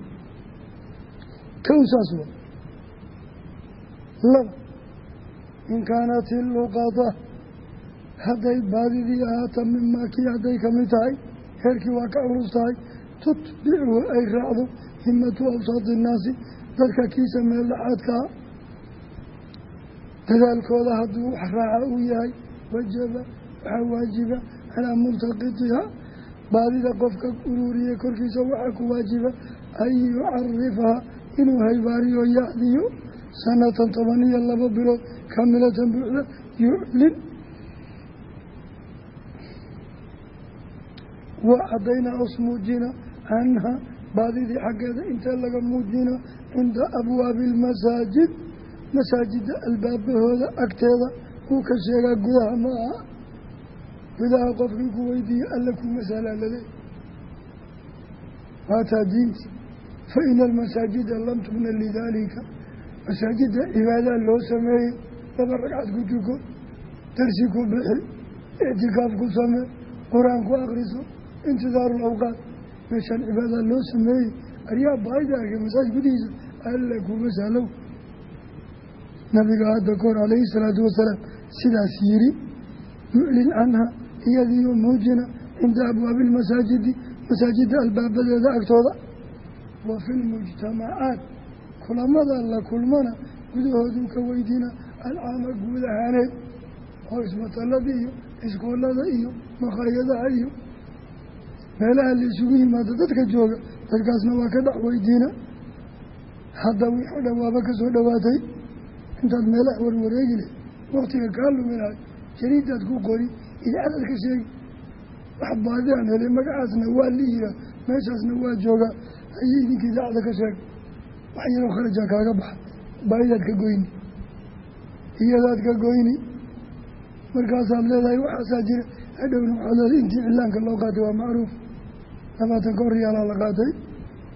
kow saas wa laba in kaanat iluqada hadday baadidii ahaata mimaa kii hadday ka mid tahay heerkii waa ka culus tahay tutbichu ay raacdo himatu awsaati innaasi dadka kiisa meel dhaxaadkaa dadaalkooda hadduu wax raaca uu yahay wajaba waxaa waajiba calaa multaqitiha baadida qofka ururiye korkiisa waxaa ku waajiba an yucarifaha inuu haybaariyo yacdiyo sanatan toban iyo laba bilood kaamilatan buuxda yuclin. Waa caddaynaa os muujina canha baadidii xaggeeda intee laga muujina cinda abwaabi almasaajid masaajida albaabahooda agteeda uu ka sheegaa gudaha ma aha gudaha qofkii ku weydiiye alla ku masalaa laleey waataa diinti fa ina almasaajida lam tubna lidaalika. Masaajida cibaadaa loo sameeyey laba ragcad ku tuko darsi ku bixi ictikaaf ku samee qur'aan ku akriso intidaaru awqaad meeshaan cibaada loo sameeyey aryaa baayda arka masaaj gudihiisa alla sahlow nabiga hadda kahor calayhi salaatu wasalaam sidaas yiri yuclin canha iyadiiyo muujina cinda abwaabi lmasaajidi masaajidda albaabadeeda agtooda. Wa fi lmujtamacaat kulamada la kulmana gudahooduu ka weydiina alcaama guud ahaaneed oo isbatalada iyo iskoolada iyo makhaayadaha iyo meelaha la isugu yimaado dadka jooga dadkaasna waa ka dhac weydiina. Hadda wixii dhawaaba ka soo dhowaatay intaad meelaha warwareegi leh waktiga kaa luminahay jariidaad ku qori idaacadaad ka sheegi. Wax baadiaan helay magacaasna waa la yihaa meeshaasna waa joogaa ayay idinka idaacada ka sheeg. Wax yaroo kharajaa kaaga baxa. Baahidaad ka goyni. Iyadaad ka goyni. Markaasaad leedahay waxaasaa jira. Hadhowna waxaad leedahay intii cilaanka loo qaatay waa macruuf. Labaatan ka horyaalaa la qaatay.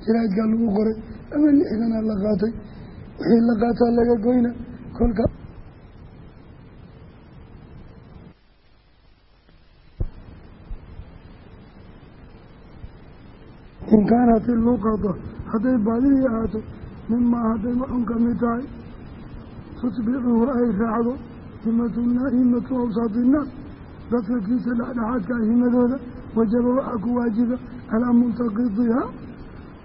Jaraa'idkaa lagu qoray. Ama lixdanaa la qaatay. Wixii la qaataa laga goyna kolka. In kaanat iluqada hadday baadidii ahaato mimaa hadday waxun ka mid tahay? Tutbicuhu ay raacdo himatuna himatu awsaati innaas dadka kiisa dhexdhexaadka himadooda wajaba waxaa ku waajiba calaa muntaqidihaa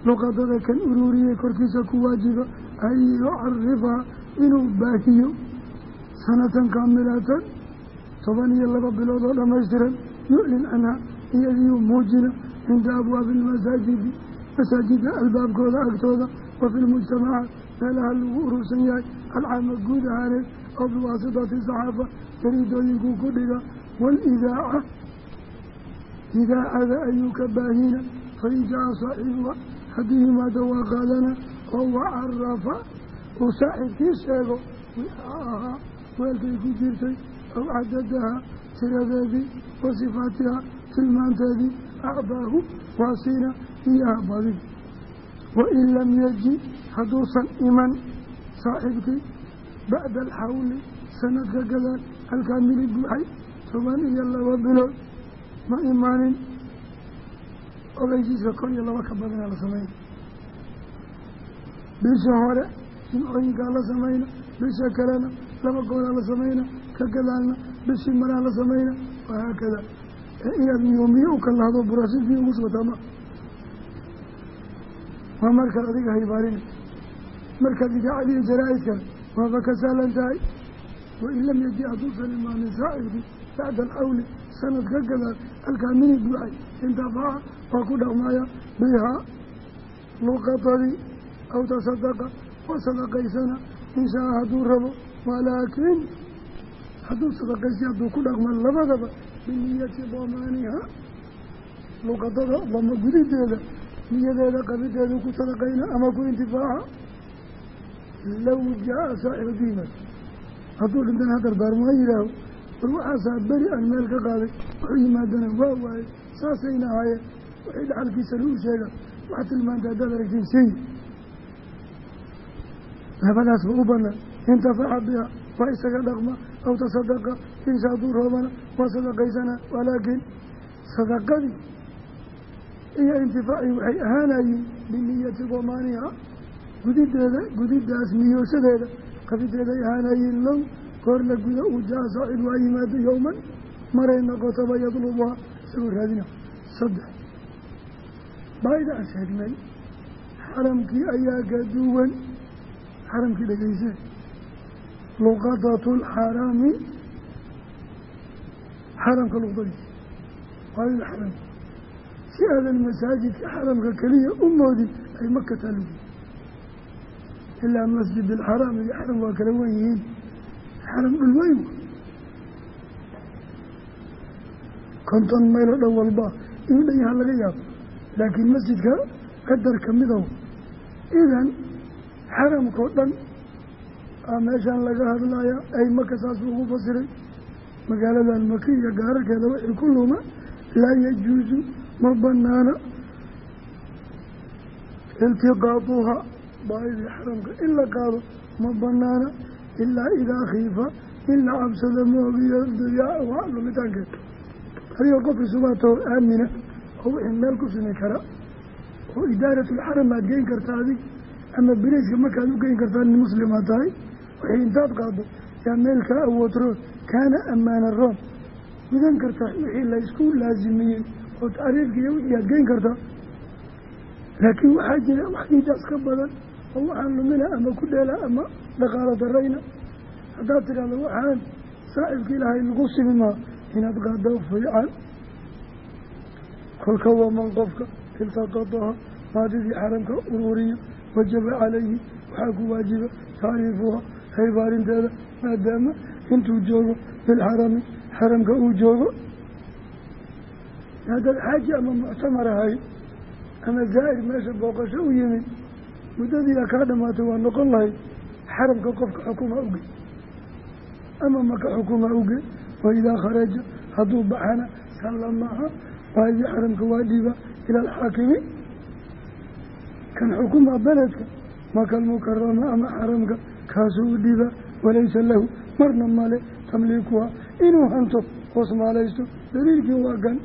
luqadada kan ururiyey korkiisa ku waajiba an yucarifaha inuu baahiyo sanatan kaamilatan toban iyo laba bilood oo dhammaystiran yuclin canha iyadiiu muujina cinda abwaabi almasaajidi masaajida albaabkooda agtooda wa fi lmujtamacaat meelaha lagu urursan yahay alcaama guud ahaaneed oo biwaasitati saxaafa jariidooyinkuu ku dhiga waalidaaca idaacada ayuu ka baahina fain jaa saaxibuha hadduu yimaado waa qaadana oo wacarafa uu saaxiibkii sheego wixaa ahaa weelkay ku jirtay aw cadadaha tiradeedii wa sifaatiha tilmaanteedii acdaahu waasiina iyaha badin wain lam yaji hadduusan iman saaxiibkii bacda alxawli sanadka gadaal halkaamili buuxay toban iyo laba bilood ma imaanin. Ogeysiiska kon iyo laba ka badana la sameyna bisha hore jimcooyinkaa la samayna bisha kalena laba gooraa la samayna ka gadaalna bishii maraa la samayna wahaakada inaad miyoomiye u kalahdo buraashidkii ugu subataa ma waa markaad adiga haybaarin markaad idaacadiiyo jaraa-idkan waaba ka sahlan tahay. Wain lam yaji hadduusan imaanin saaxibkii bacda alxawli sanad ka gadaal alkaamini buuxay. Intafaca waa ku dhaqmaya bihaa luqadadii aw tasadaqa waa sadaqaysana inshaa hadduu rabo walaakiin hadduu sadaqaysi hadduu ku dhaqma labadaba biniyati damaaniha luqadada dama gudideeda niyadeeda qabideedu ku sadaqayna ama ku intifaaca low jaa saaxibu diiman hadduu dhintan hadardaarmaa yihaaho war waxaasaa beri aan meel ka qaaday wuxuu yimaadana waa waaye saasayna ahaayeen. Waxay dhaxalkiisana u sheega wax tilmaanta haddaad aragtiin sii labadaasba u banaan intafaca biha waa isaga dhaqma aw tasadaqa insha hadduu roobana waa sadaqaysana walaakiin sadaqadii iyo intifaacii waxay ahaanayiin biniyati damaaniha gudideeda gudidaas niyoosadeeda qabideeday ahaanayiin low goor la guda uu jaa saacid waa yimaado yowman maray noqotaba yadlubuha isagoo raadina. Saddex. Baayda aan sheegnay xaramkii ayaa ka duwan xaramkii dhegeysee luqadatu lxarami xaramka luqdadiisa baayda xaram. Si aadan masaajidka xaramka keliya u moodin ay maka taalugi ilaa masjid alxaraam iyo xaram waa kala wen yihiin. Xaram dhul weyn. Konton maylo dhan walba inuu dhan yaha laga yaabo. Laakiin masjidka qadar ka midow. Idan xaramkao dhan aa meeshaan laga hadlaya ay maka saas ugu fasiray. Magaaladan maki iyo gaararkeeda wixii ku luma laa yajuusu ma banaana iltiqaaduha baayidii xaramka in la qaado ma banaana ilaa idaa khiifa in la cabsado moogiyo duyaacuha lumitaankeeda adigoo qof isubaatoo aamina oo wixii meel ku simi kara oo idaaratlxaram aad geyn karta adig ama birayska markaad u geyn kartaa nin muslimaa tahay wixii intaad qaado yaa meel kaa awood roon kaana ammaana roon. Gudan kartaa wixii laysku laasimiyey oo taariifka iyo wixii aad geyn kartaa laakiin waxaa jira wax intaas ka badan oo waxaan lumina ama ku dheela ama dhaqaalo darayna. Haddaad tidhahdo waxaan saaxibka ilaahay lagu simi maa inaad qaado fiican. Kolka waman qofka iltaqadaha baadidii xaramka ururiyo wajaba calayhi waxaa ku waajiba tacriifuha haybaarinteeda maadaama intuu joogo bilxarami xaramka uu joogo haddaad xaaji ama muctamar ahay ama zaa'ir meesha booqasho u yimid muddadiia kaa dhamaatay waa noqon lahayd xaramka qofka xukuma uge ama maka xukuma uge waidaa kharaja hadduu baxana sallamaha baadii xaramka waa dhiiba ila alxaakimi kan xukuma beledka makal mukarama ama xaramka kaasuu u dhiiba walaysa lahu marna male tamliikuha inuu hanto hoos maalaysto daliilkii waa gan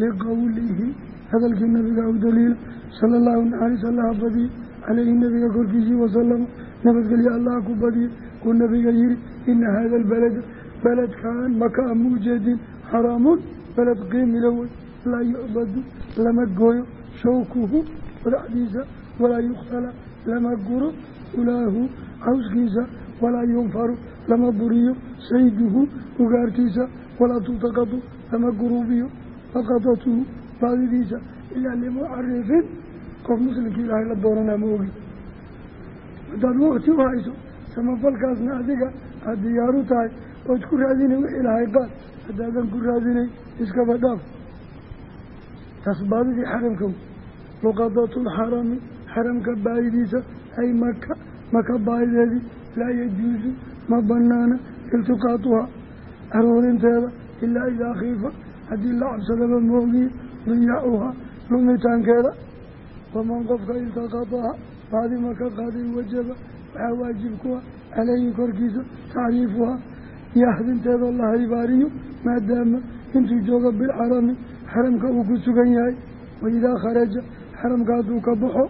liqowlihi hadalkii nabiga u daliila sala allahu naxariis allaha badiye caleyhi nabiga korkiisii wasalama nabadgelye allah ku badiye uu nabiga yihi ina hada albalada beledkan maka a ma ujeedin xaraamun beled qiimila wey laa yucbadu lama gooyo shawkuhu madaxdiisa walaa yukhtala lama guro. Ulaahu cawskiisa walaa yunfaru lama buriyo. Sayduhu ugaartiisa walaa tultaqadu lama guruubiyo. Faqadatuhu baadidiisa ilaa limucarifin. Qof muslimka ilaahay la doonanaa ma ogi. Haddaad wakti u hayso samafalkaasna adiga aada diyaaru tahay. Ood ku raadinay wixii lahay qaad. Haddaadan ku raadinay iskaba dhaaf. Taas baadidii xaramka luqadatulxarami xaramka baayidiisa ay maka maka baayideedii laa yajuusu ma banaana iltiqaatuha. Aruurinteeda ilaa idaa khiifa haddii la cabsadaba moogiye diyaacuha lumitaankeeda. Waman qofka iltaqataha baadi maka qaaday wajaba waxaa waajib kuwa caleyhi korkiisa tacriifuhaa yahdinteedoo la haybaariyo maadaama intuu joogo bilxarami xaramka uu ku sugan yahay. Waidaa kharaja xaramka hadduu ka baxo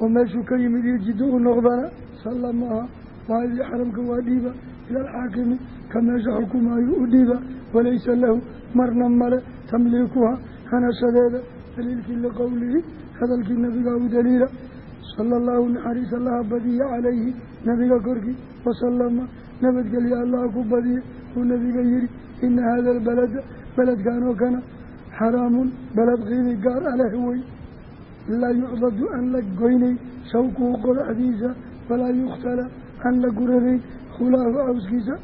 oo meeshuu ka yimid iyo jiddo u noqdana sallamaha baadii xaramka waa dhiiba. Ila alxaakimi ka meesha xukumaayo u dhiiba. Walaysa lahu marna male tamliikuha hanashadeeda daliilkii liqowlihi hadalkii nabiga u daliila. Sala allahu naxariis allaha badiye calayhi nabiga korkii wasalama nabadgelye allaha ku badiye uu nabiga yihi ina hada albalada beledkan oo kana xaraamun beled qiimi gaar a leh wey laa yucdadu aan la goynay shawkuhu qodaxdiisa walaa yukhtala aan la guranayn khulaahu cawskiisa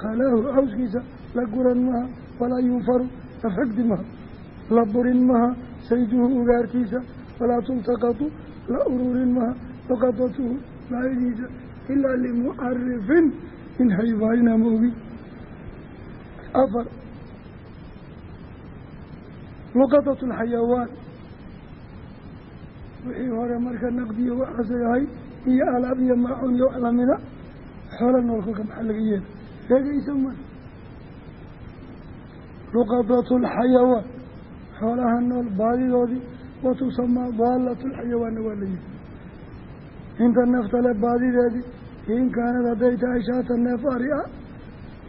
khalaahu cawskiisa la guran maha walaa yunfaru lafxigdi maha la burin maha sayduhu ugaartiisa walaa tultaqatu la ururin maha luqadatuhu baayadiisa ilaa limucarifin in haybaarina ma ogi afar luqadatu alxayawaan wixii hore marka naqdiyo waxaasay ahay iyo alaab iyo maacuun iyo wax lamida xoola nool kolka maxaa laga yeela sheegaysa ma. Luqadatu alxayawaan xoolaha nool baadidoodii watusamaa daalatu lxayawaanna waa la yihi inta naftale baadideedii in kaanad hadday tahay shaata neef ari ah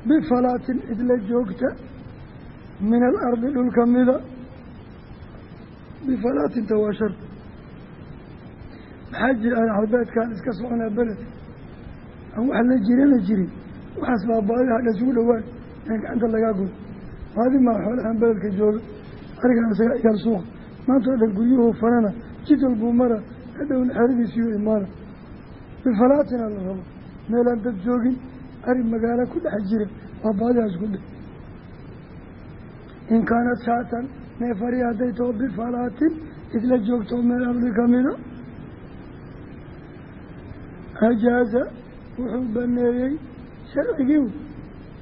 bifalaatin cidla joogta min alardi dhulka mida bifalaatinta waa shart maxaa jira albeedkaan iska soconaa beled aan wax la jirana jirin. Waxaas baa baadiha dhasugu dhowaan aan gacanta lagaa goy baadi maa xoolahan beledka jooga. Arigan isaga iyaal suuqa maanta o dhan guryuhu fanana jid walbuu mara hadhowna xeradiisiiyo imaana. Bifalaatina la rabo. Meelaan dad joogin ari magaalo ku dhex jira waa baadihaas ku dhe in kaanad shaatan neefari hadday taho bifalaatin isla joogto meel ardi kamida ajaaza wuxuu baneeyey sharcigii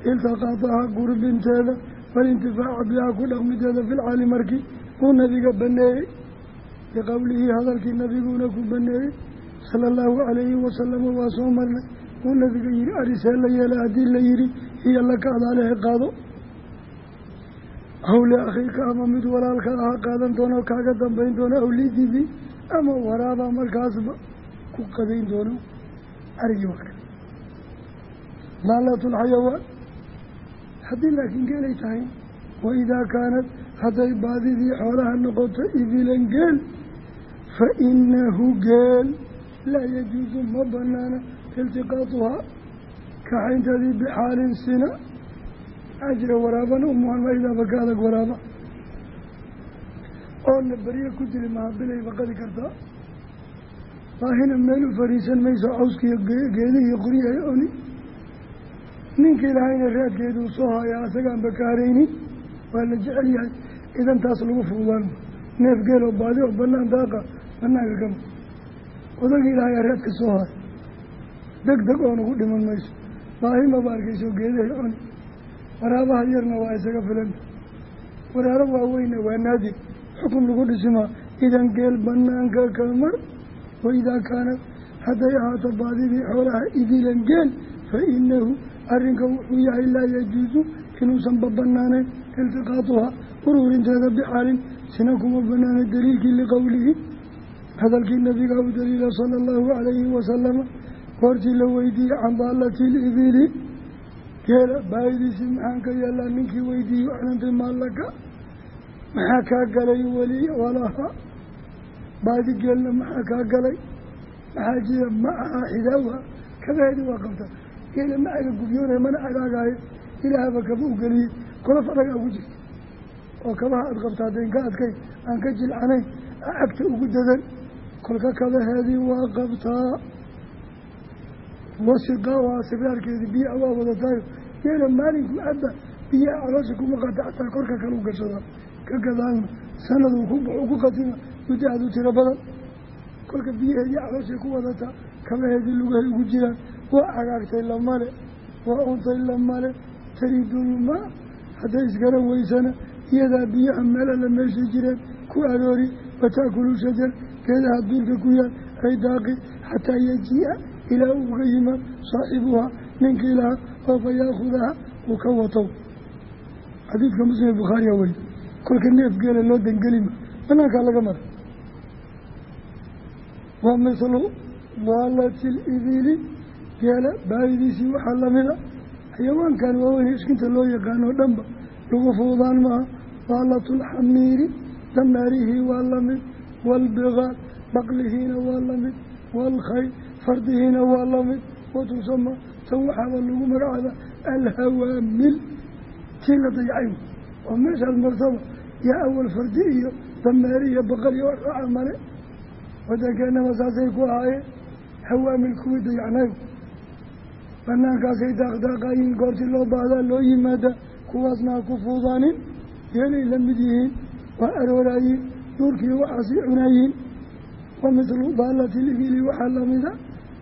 iltaqadaha gurbinteeda walintifaaca bihaa ku dhaqmideeda filcaali markii uu nabiga baneeyey. Biqowlihi hadalkii nabiguuna ku baneeyey. Sala allahu calayhi wasalama waa soo marnay. Uu nabiga yihi arisee la yeela haddii la yihi hiyo laka adaalehe qaado. Hawle akhiika ama mid walaalka aha qaadan doono kaaga dambayn doono awlidibi ama waraaba markaasba ku qadayn doono arigii waa kan laalatulxayawaan haddii laakiin geelay tahay waidaa kaanad hadday baadidii xoolaha noqoto ibilan geel fa inahu geel laa yajuusu ma banaana iltiqaatuhaa kaxaynteedii bixaalin sina maxaa jira waraabana umuhanmaydaaba ka adag waraaba. Oona berye ku dili mahabilay baqadi kartaa baahina meel u fariisan mayso cawskiiyo geedihiiyo qoryahay oni ninkii lahayna raadkeeduu soo hayaa asagaan bakaaraynin waa la jecel yahay. Idan taas lagu fuudaan neef geel oo baadi oo banaan daaqa banaanka kama odagii lahayaa raadka soo haya deg deg oo nagu dhiman mayso. Baahi maba arkayso geedahay cuni waraabaha yarna waa isaga filanta waraaro waaweyna waa naadir. Xukun lagu dhisimaa idan geel banaanka ka mar waidaa kaanad hadday ahaato baadidii xoolaha idilan geel fa inahu arrinka wuxuu yahay laa yajuusu inuusanba banaanayn iltiqaatuhaa ururinteeda bixaalin sina kuma banaanay daliilkii liqowlihi hadalkii nabiga u daliila sala allahu calayhi wasalama goortii la weydiiyey can daalati libili geela baayidiisii maxaan ka yeelaa ninkii weydiiyey waxnantay maallaka maxaa kaa galay weli walaha baadi geelna maxaa kaa galay? Maxaa jira? Ma aha xidaawa kabaheedi waa qabta. Geela ma aga gubyoonay mana agaagaayo ilaahaba kaba u geliyey kolof adagaa ugu jirta oo kabaha aada qabta haddayn ka adkayn aan ka jilcanayn agta ugu dadan kolka kabaheedii waa qabtaa wasiqaa waa sibraarkeedii biyaa waa wadataayo geela maalinku abba biyaha caloosha kuma qaata xataa korka kale u gashada ka gadaalna sanaduu ku baxu ku qatima muddo aada u tiro badan. Kolka biyaheedii calooshay ku wadataa kabaheedii lugahay ugu jiraan waa cagaagtay lamale waa untay lamale taridulma hadday isgaran weysana iyadaa biyaha meelala meeshay jireen ku aroori wataakulu shajar geedaha duurka ku yaal ay daaqi xataa yajii'a ilaa uu uga yimaad saaxibuhaa ninkii lahaa oo fa yaakudaha uu ka watow xadiidka muslim bukhaariya wey kolka neef loo dangelima banaankaa laga mara wa mithlu daalati libili geela baayidiisii waxaa lamida xayawaankan waaweyn iskinta loo yaqaano o dhanba. Lagu fuudaan maaha daalatu lxamiiri damaarihii waa la mid. Waalbigaal baqlihiina waa la mid. Waalkhayl fardihiina waa la mid. Watusama tan waxaaba lagu magacaaba alhawaamil. Tii la dayacay. Oo meeshaas martaba yaa awal fardi iyo dameeri iyo baqal iyo male waddankeenaba saasay ku ahaayeen hawaamil kuwii dayacnay banaankaasay daaqdaaqayiin goortii loo baahdaa loo yimaada kuwaasna ha ku fuudaanin. Yeelay la mid yihiin waa aroorayiin duurkii waxaasii cunayiin wa mithlu daalati libili waxaa lamida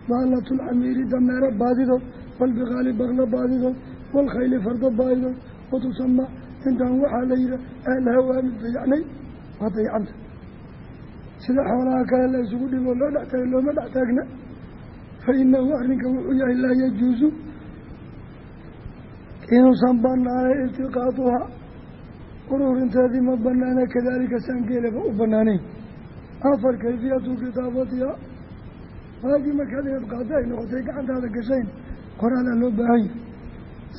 daalatu lxamiiri dameero baadidood walbiqaali baqlo baadidood waalkhayli fardo baadidood watusama intaan waxaa la yihaa alhawaamil dayacnay waa dayacanta sida xoolaha kale la isugu dhiboo loo dhex taagay looma dhex taagna. Fa inahu arrinka wuxuu yahay laa yajuusu inuusan banaanay iltiqaatuhaa. Ururinteedii ma banaana kadaalika saangeelaba u banaanayn afar kayfiyatu kitaabatiha. Waagii markaad qaado ay noqotay gacantaada gashayn. Qoraalaa loo baahan yahay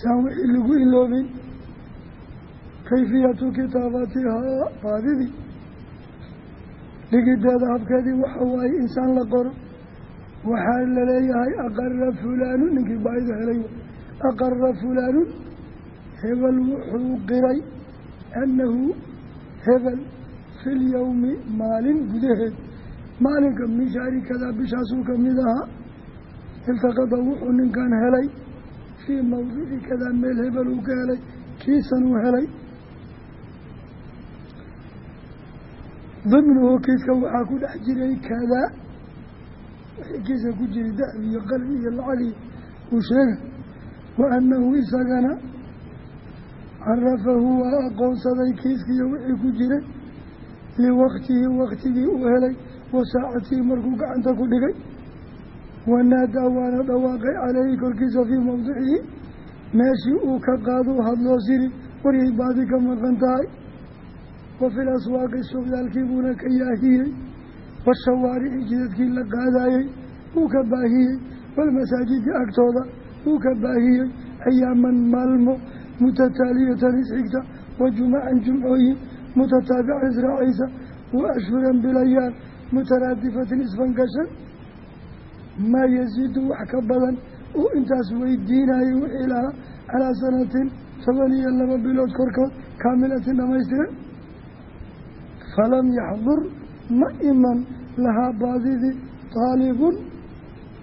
saan wixii lagu iloobin. Kayfiyatu kitaabatihaa baadidii dhigideeda habkeedii waxa waaye insaan la qoro. Waxaa la leeyahay aqara fulaanu ninkii baayida helay. Aqara fulaanun hebel wuxuu qiray annahu hebel fi lyowmi maalin gudaheed. Maalinka min shahri kadaa bishaasuu ka mid ahaa iltaqada wuxuu ninkan helay. Fii mawdici kadaa meel hebel uu ka helay kiisan uu helay dimnuhu kiiska waxaa ku dhex jiray kadaa wixii kiiska ku jiray dahbi iyo qalbi iyo lacagii uu sheega wa annahu isagana carafahu waa aqoonsaday kiiskiiyo wixii ku jiray. Liwaktihi waktigii uu helay wa saacatihi markuu gacanta ku dhigay. Wanaadaa waana dhawaaqay caleyhi korkiisa fii mawdicihi meeshii uu ka qaadu hadloo siri waryay baadi ka maqan tahay wa fil aswaaqi suuqyaalkii buuna ka yaahiyey washawaarici jidadkii la qaadayey wuu ka baahiyey walmasaajidi agtooda wuu ka baahiyey ayaaman maalmo mutataaliyatan isxigta wa jumacan jumcooyin mutataabican israacaysa wa ashhuran bilayaan mutaraadifatin isfangashan maa yasiidu wax ka badan uu intaas weydiinayay wixii lahaa calaa sanatin toban iyo laba bilood korkood kaamilatin dhamaystiran falam yaxdur ma iman lahaa baadidii taalibun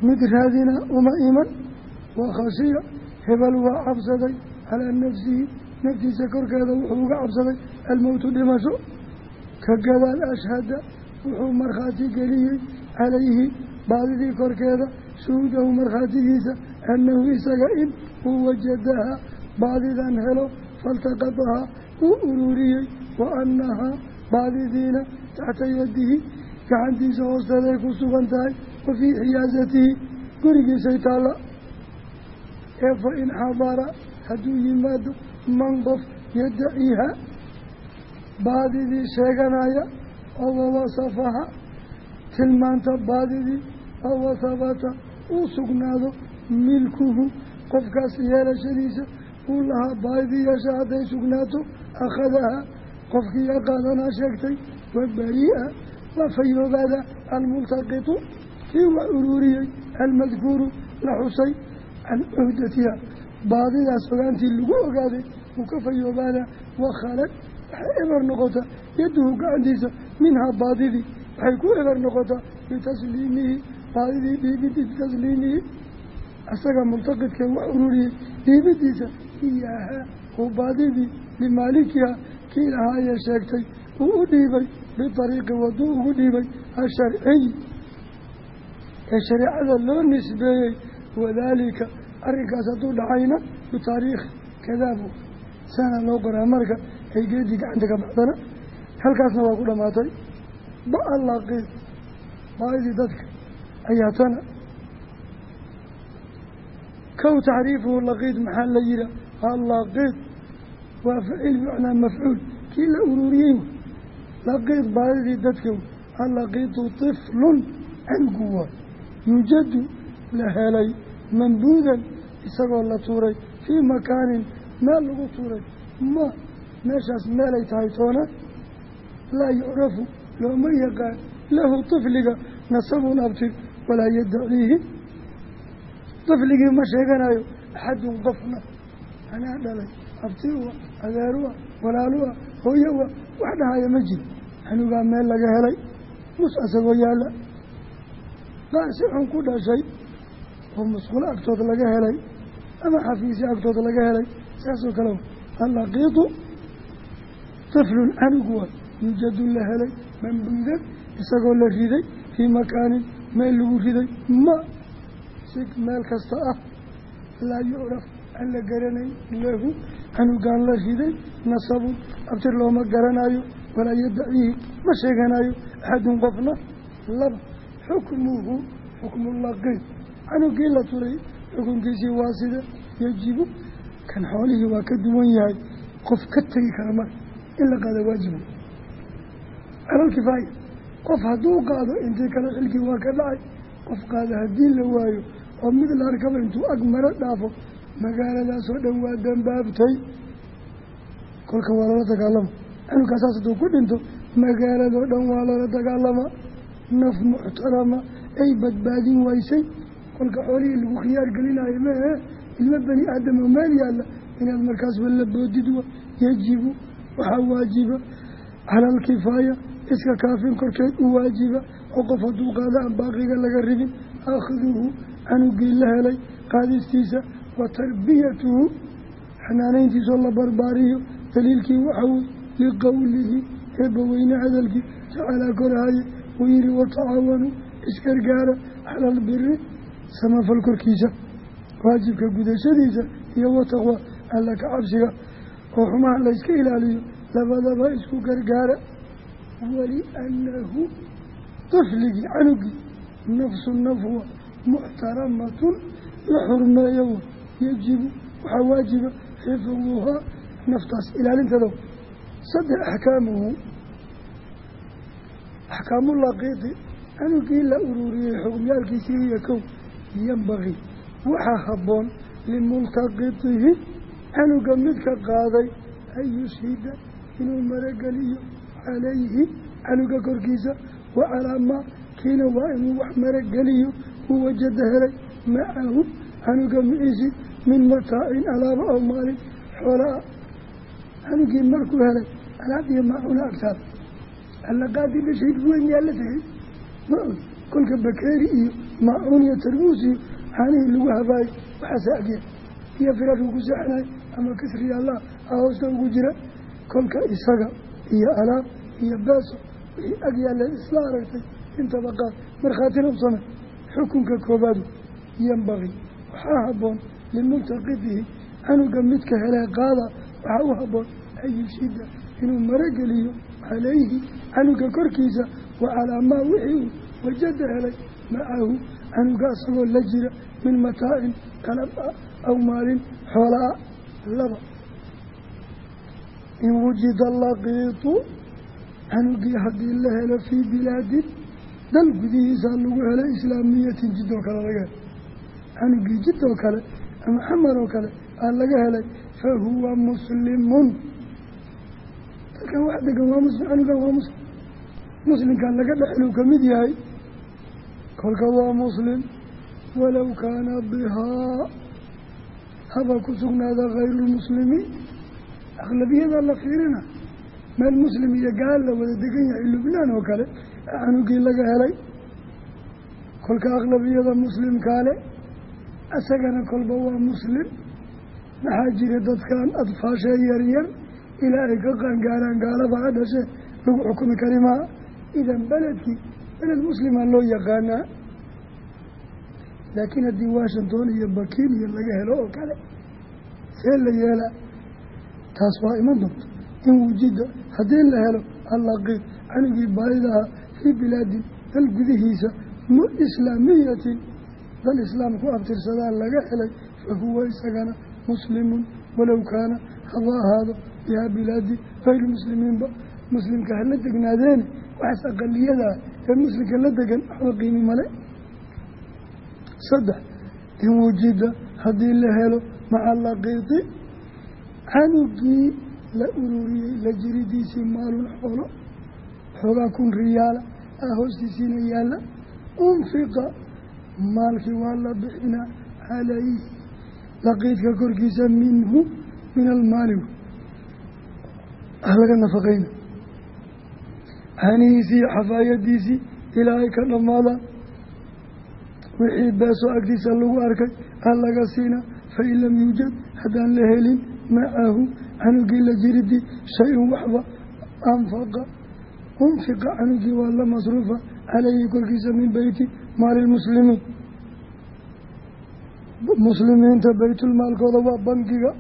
mid raadina uma iman waa khashiya hebel waa cabsaday calaa nafsihi naftiisa korkeeda wuxuu uga cabsaday almowtu dhimasho ka gadaal ashhada wuxuu markhaati geliyey calayhi baadidii korkeeda shuhuudahu markhaatigiisa annahu isaga in uu wajadahaa baadidan helo faltaqadahaa uu ururiyey wa annahaa baadidiina taxta yadihi gacantiisa hoosteeday ku sugan tahay wa fii xiyaasatihi gurigiisay taalla ee fa in xadara hadduu yimaado man qof yadaciiha baadidii sheeganaya oo wawasafaha tilmaanta baadidii oo wasabata uu sugnaado milkuhu qofkaas yeelashadiisa uu lahaa baadidii yeesha hadday sugnaato akhadaha qofkii yaqaadanaa sheegtay wa bari-a waa fayoobaada almultaqitu kii wax ururiyey almadkuuru la xusay can cuhdatiha baadidaas ogaantii lagu ogaaday uu ka fayoobaana wakhalad waxay eber noqotaa yaduhu gacantiisa minhaa baadidii waxay ku eber noqotaa bitasliimihi baadidii dhiibidii bitasliimihi. Isaga multaqidkee wax ururiyey dhiibidiisa iyaaha baadidii limaalikiha kii lahaayee sheegtay uu u dhiibay bitariiqi waduu ugu dhiibay asharciy ee shareecada loo nisbeeyey wadaalika arrinkaas hadduu dhacayna bitaariikh kadaabu. Sana loo qoraa marka ay geedii gacanta ka baxdana halkaasna waa ku dhammaatay ba'allaqiid baadidii dadka ayaa tana kow taxriifuhu laqiid maxaa la yihaa allaqiid waa faciil bimacnaa mafcuul kii la ururiyey laqiid baadidii dadka allaqiidu tiflun cangu waay yuujadu la helay mambuudan isagoo la tuuray fii makaanin meel lagu tuuray. Ma meeshaas meelay tahay toona? Laa yucrafu looma yaqaan lahu tifliga nasabun abtir walaa yadaciihi tifligii ma sheeganayo axadun qofna anaa dhalay abtiwa adeeruwa walaaluwa hooyowa wax dhahaya ma jiro xanugaa meel laga helay mus asagoo yaalla. Qaar si xun ku dhashay oo musqulo agtooda laga helay ama xafiisya agtooda laga helay saasoo kale allaqiitu tiflun canugu waay yuujadu la helay mambuudan isagoo la riday fii makaanin meel lagu riday ma si meel kasta ah laa yucraf aan la garanayn lahu canugaan la riday nasabun abtir looma garanayo walaa yadaciihi ma sheeganayo axadun qofna laba xukmuhu xukmu laqiid canugii la turay xukunkiisii waa sida yajibu. Kan xoolihii waa ka duwan yahay qof ka tegi kara mar in la qaada waajibu. Calalkifaaya qof hadduu qaado intii kale xilkii waa ka dhacay. Qof qaada haddii la waayo oo mid la intuu ag maro dhaafo magaaladaasoo dhan waa dambaabtay kolka waa lala dagaalama canunkaasaas hadduu ku dhinto magaaladoo dhan waa lala dagaalama naf muxtarama ay badbaadin waysay. Kolka xoolihii lagu khiyaar gelinayo maehe ilmo bani aadamo meel yaalla inaad markaas walla boodid yajibu waxaa waajiba. Cala alkifaaya iska kaafin korkeed u waajiba. Oo qof hadduu qaado aan baaqiga laga ribin aakhiduhu canugii la helay qaadistiisa wa tarbiyatuhu xanaanayntiisoo la barbaariyo daliilkii waxawey liqowlihi eebbaweyne hadalkii tacaalaa korahaye uu yihi watacaawanuu isgargaara cala albiri samafal korkiisa waajibka gudashadiisa iyo wataqwa alla ka cabsiga oo xumaha layska ilaaliyo labadaba isku gargaara waliannahu dafligii canugii nafsu nafwa muxtaramatun la xurmeeyo yajibu waxaa waajiba xifduhaa naftaas ilaalinteeda saddex axkaamuhu axkaamu laqiidi canugii la ururiyey xugmyaalkiisii iyo kow yambaqii waxaa habboon limultaqitihi canuga midka qaaday an yushhida inuu marageliyo calayhi canuga korkiisa wa calaa maa kiina waa inuu wax marageliyo uu wajada helay macahu canuga miciisi min mataacin alaaba oo maalin xoolaa. Canugii markuu helay alaab iyo maacuna agtaada alla qaadi dhashayd weyn yaa la tegay ma og kolka bakeeri iyo maacuun iyo tarmuus iyo caanihii lagu habaayo waxaasa agya iyo firaashku ku seexanayo ama kasriya allah a hoosta ugu jira. Kolka isaga iyo alaab iyo beeso wixii ag yaaleen isla aragtay intaba qaad. Markhaatina u xukunka koobaadu yambaqii waxaa habboon limultaqidihi canuga midka helee qaada waxaa u habboon an yushida inuu marageliyo calayhi canuga korkiisa wa calaa maa wixii uu wajada helay macahu canuga asagoo la jira min mataacin qalab ah aw maalin xoolaa laba. In wujida laqiitu canugii haddii la helo fii bilaadin dal gudihiisaa lagu helay islaamiyatin jidoo kale laga canugii jidoo kale ama xamar oo kale aa laga helay fa huwa muslimun. Dalkan wax degan waa muslim canugan waa muslim. Muslimkan laga dhexluu ka mid yahay kolka waa muslim. Walow kaana bihaa haba ku sugnaada khayruulmuslimiin aqlabiyadaa la fiirina meel muslim iyo gaal la wada degan yahay lubnaan oo kale canugii laga helay. Kolka aqlabiyada muslimkaale isagana kolba waa muslim. Maxaa jira dadkan adfaashee yaryar ilaa ay ka qaangaaraan gaalaba ha dhashee lagu xukumi kari maa idan beledkii beled muslimaa loo yaqaanaa laakiin haddii washington iyo bakiin iyo laga helo oo kale see la yeelaa taas waa iman doonta in wujida haddii la helo allaqiid canugii baadidaha fii bilaadin dal gudihiisa mu dal islaam ku abtirsadaa laga helay fa huwa isagana muslimun walow kaana haba ahaado bihaa bilaadi hayru muslimiinba muslimka hala degnaadeene waxaas aqaliyadaa ee muslimka la degan waxba qiimi male saddex in wujida haddii la helo maca laqiiti canugii la ururiyey la jiridiisii maalun xoolo xoogaa kun riyaala ah hoostiisiina yaalla unfiqa maalkii waa la bixinaa calayhi laqiidka korkiisa minhu min almaali laga nafaqayna caanihiisii iyo xafaayadiisii ilaa ay ka dhammaadaan wixii beeso agtiisa lagu arkay ah laga siinaa fain lam yuujad haddaan la helin macahu canugii la jiridii shay-un waxba anfaqa. Unfiqa canugii waa la masruufa calayhi korkiisa min beyti maali lmuslimiin muslimiinta baytulmaalkooda waa bankiga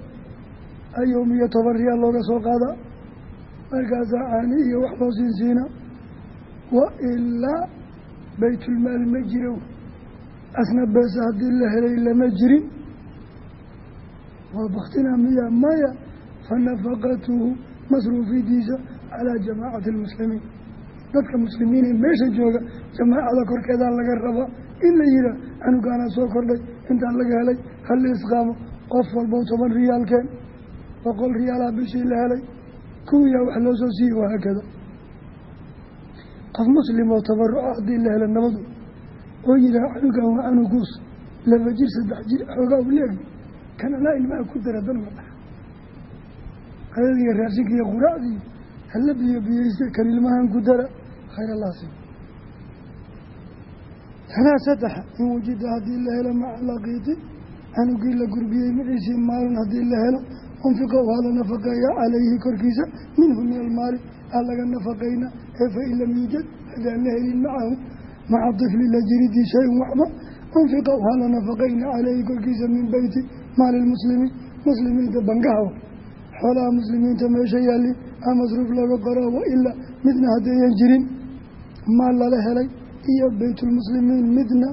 ayowm iyo toban riyaal looga soo qaadaa markaasaa caani iyo wax loo siinsiina wa ilaa baytulmaal ma jiro asna beesa haddii la helay lama jirin. Waa baktina miya maya fa masruufidiisa calaa jamaacati almuslimiin dadka muslimiin ee meesha jooga jamaacada korkeedaa laga rabaa in la yihaa canugaanaa soo kordhay intaan laga helay hal isqaamo. Qof walbow toban riyaalkeen boqol riyaalaa bishii la helay. Kuwiyaa wax loo soo siiyey wahaakada qof muslim oo tabaruca haddii la helo nabadu oo yihaha canugan waa canuguus laba jir saddex jir xoogaa u leegi kan anaa ilmaha ku dara dan ma dhaha qadadiiyo raashinka iyo hala biyeyste kan ilmahan ku dara khayr allaasi tanaa saddexa in wujida haddii la helo maca laqiiti canugii la gurbiyey maciisii maalin haddii la helo. Unfiqa waa la nafaqeeyaa calayhi korkiisa minhu min almaali. Aa laga nafaqayna ee fain lam yuujad haddaan la helin macahu maca tifli la jiridii shay-un waxba unfiqa waa la nafaqayna calayhi korkiisa min beyti maali lmuslimiin muslimiinta bangaha xoolaha muslimiinta meesha yaalli a masruuf looga qoro wa ilaa midna haddayan jirin maal lala helay iyo beytulmuslimiin midna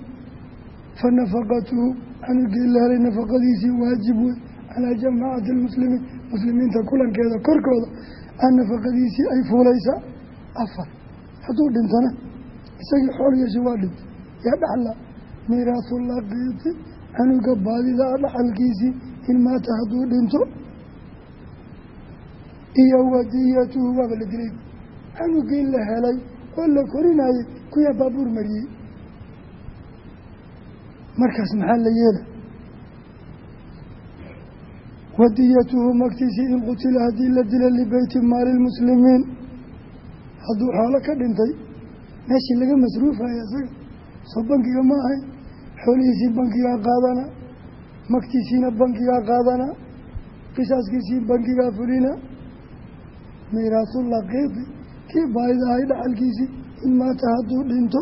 fa nafaqatuhu canugii la helay nafaqadiisii waajib wey calaa jamaacati lmuslimiin muslimiinta kulankeeda korkooda aan nafaqadiisii ay fuulaysaa afar. Hadduu dhintana isagii xool yeeshay waa dhintay yaa dhaxla miiraasu laqiiti canuga baadida a dhaxalkiisii in maata hadduu dhinto. Iyo wadiyatuhu waaba la dilay. Canugii la helay oo la korinayay kuyaa baabuur mariyey. Markaas maxaa la yeela wadiyatuhu magtiisii in qutila haddii la dila libeyti maali lmuslimiin hadduu xoolo ka dhintay meeshii laga masruufaya isaga soo bankiga ma ahayn xoolihiisii bankigaa qaadana magtiisiina bankigaa qaadana qisaaskiisii bankigaa fulina miiraasu laqiidi kii baayida ahay in maata hadduu dhinto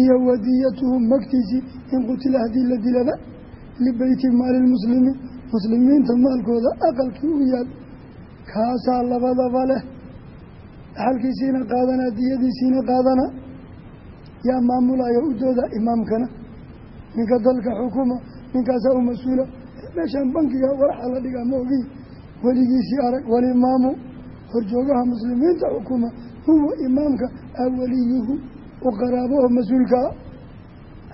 iyo wadiyatuhu magtiisii in qutila haddii la dilaba libeyti maali lmuslimiin muslimiinta maalkooda aqalkii u yaal kaasaa labadaba leh. Dhaxalkiisiina qaadana diyadiisiina qaadana yaa maamulaya u dooda imaamkana. Ninka dalka xukuma ninkaasaa u mas'uula meeshaan bankiga waraxa la dhigaa ma ogi. Weligiisii arag walimaamu horjoogaha muslimiinta xukuma huwa imaamka awaliyuhu u qaraabo oo mas'uulkaa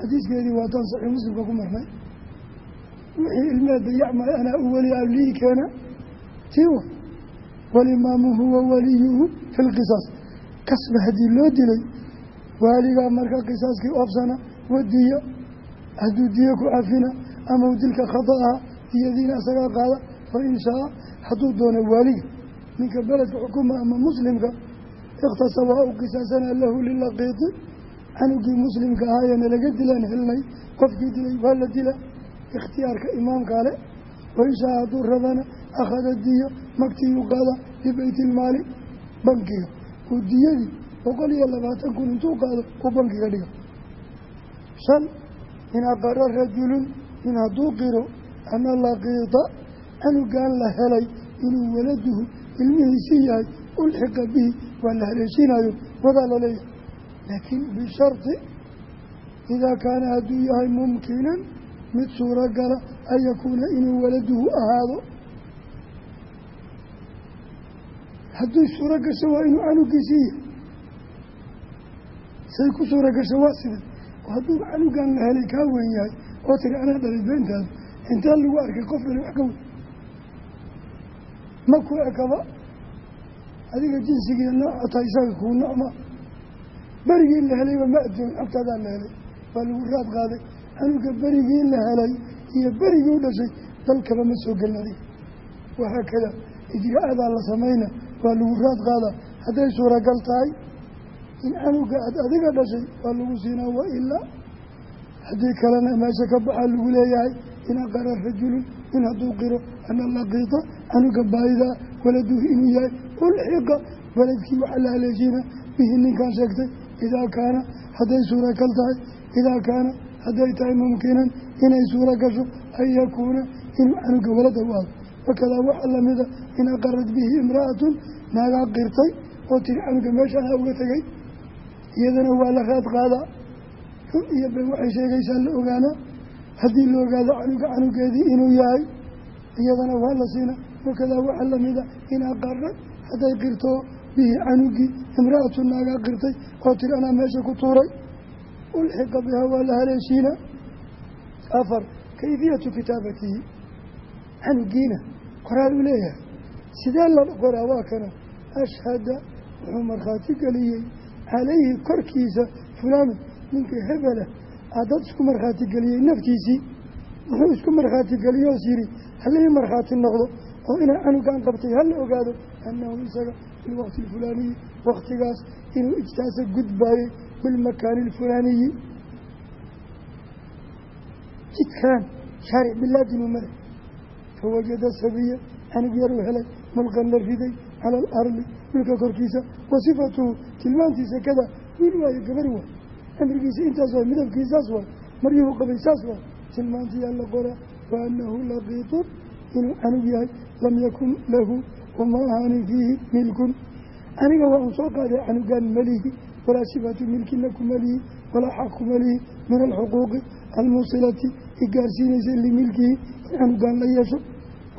xadiiskeedii waataan saxiix muslimka ku marnay. Wixii ilmeed dayacmay anaa u weli ablii keena. Tiwa walimaamu huwa waliyuhu fi lqisaas kasba haddii loo dilay waaligaa marka qisaaskii oobsana wadiya hadduu diyo ku cafina ama dilka khata aha diyadiina isagaa qaada fa in shaa hadduu doono waaliga ninka beledka xukuma ama muslimka ikhtasaba u qisaasana lahu lilaqiiti. Canugii muslimka ahaayana laga dilaan helnay qofkii dilay waa la dila ikhtiyaarka imaamkaa le waishaa hadduu rabana akhada diyo magtiiu qaada libaytilmaali bankiga. Uu diyadii boqol iyo labaatan kun intuu qaado uu bankiga dhiga. Shan in aqara rajulun in hadduu qiro ana laqiita canugan la helay inuu waladuhu ilmihiisii yahay ulxiqa bihi waa la haleeshinayo wadaa la leeyahay laakiin bishardi idaa kaana hadduu yahay mumkinan mid suurogala an yakuuna inuu waladuhu ahaado. Hadduu suuro gasho waa inuu canugiisii yahay. Say ku suuro gasho waa sida. Hadduu canugan la helay kaa weyn yahay oo tiri anaa dhalay beentaada intee lagu arkay qof wax ka weyn ma ku ekaba adiga jinsigiiya nooca taa isaga kuu nocma berigii la helayba ma addoon agtaadaa la helay waa lagu raad qaaday. Canuga berigii la helay iyo berigii u dhashay dalkaba ma soo gelin adiga wahaa kada ijraa-adaa la samayna waa lagu raad qaadaa. Hadday suuragal tahay in canuga aad adiga dhashay waa lagu siinaa wa ilaa. Haddii kalena meesha ka baxaa lagu leeyahay in aqara rajulun in hadduu qiro ana laqiita canuga baayidaa waladuhu inuu yahay ulxiqa waladkii waxaa la haleeshiina bihi ninkaan sheegtay idaa kaana hadday suuragal tahay idaa kaana hadday tahay mumkinan inay suuro gasho an yakuuna inuu canuga walada u aado wakadaa waxaa lamida in aqarad bihi imra'atun naagaa qirtay oo tiri canuga meeshaan ha uga tegay iyadana waa la raad qaadaa. Iyo waxay sheegaysaa la ogaanaa haddii la ogaado canuga canugeedii inuu yahay iyadana waa la siina. Wakadaa waxaa lamida in aqarad hadday qirto bihi canugii imra-atu naagaa qirtay oo tiri anaa meesha ku tuuray. Ulxiqa bihaa waa la haleeshiina. Afar kayfiyatu kitaabatihi. Canugiina qoraal u leeyahay. Sidee la qoraa waa kana? Ashhada wuxuu markhaati geliyey. Calayhi korkiisa fulaanu ninkii hebela aa dad isku markhaati geliyey naftiisii wuxuu isku markhaati geliyoos yidhi halii markhaati noqdo oo inaa canugan qabtay hala ogaado annahu isaga filwaqti alfulaaniyi waktigaas inuu ijtaasa gudbaayey bilmakaani alfulaaniyi jidkaan shaaric bilaadinuu maray. Fawajada sabiya canug yaruu helay mulqan la riday cala alardi dhulka korkiisa wa sifatuhu tilmaantiisa kada wiil waayo gabar waay amrigiisa intaas waay midabkiisaas waay maryuhu qabay saas waay tilmaantiyaa la qoraa wa annahu laqiitun inuu canug yahay lam yakun lahu wama ahaanin fiihi milkun. Aniga waa un soo qaaday canugaan malihi walaa sifatu milkina kumalihi walaa xaq kumalihi min alxuquuqi almuusilati igaarsiinaysa limilkihi in canugaan la yeesho.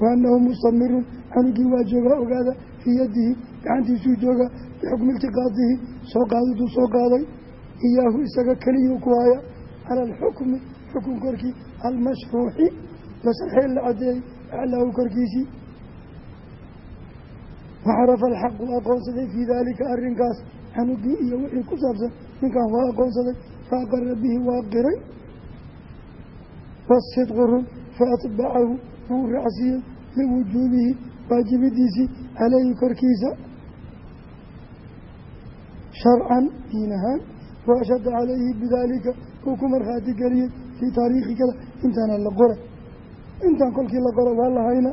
Wa annahu mustamirun canugii waa joogaa ogaada fii yadihi gacantiisuu joogaa bixukmi soo qaadiduu soo qaaday iyaahu isaga keliyuu ku haya cala alxukmi xukun korkii almashruuxi la sarxee la cadeeyey aclaahu korkiisii. Waxarafa alxaqu aqoonsaday fii daalika arrinkaas canugii iyo wixii ku saabsan ninkan waa aqoonsaday fa aqara bihi waa qiray. Wasidqu run fa atbacahu wuu raacsiiyey liwujuubihi waajibidiisii caleyhi korkiisa. Sharcan diin wa ashhada calayhi bidaalika uu ku markhaati geliyey fii taariikhi kada intaana la qoray intaan kolkii la qoro waa lahayna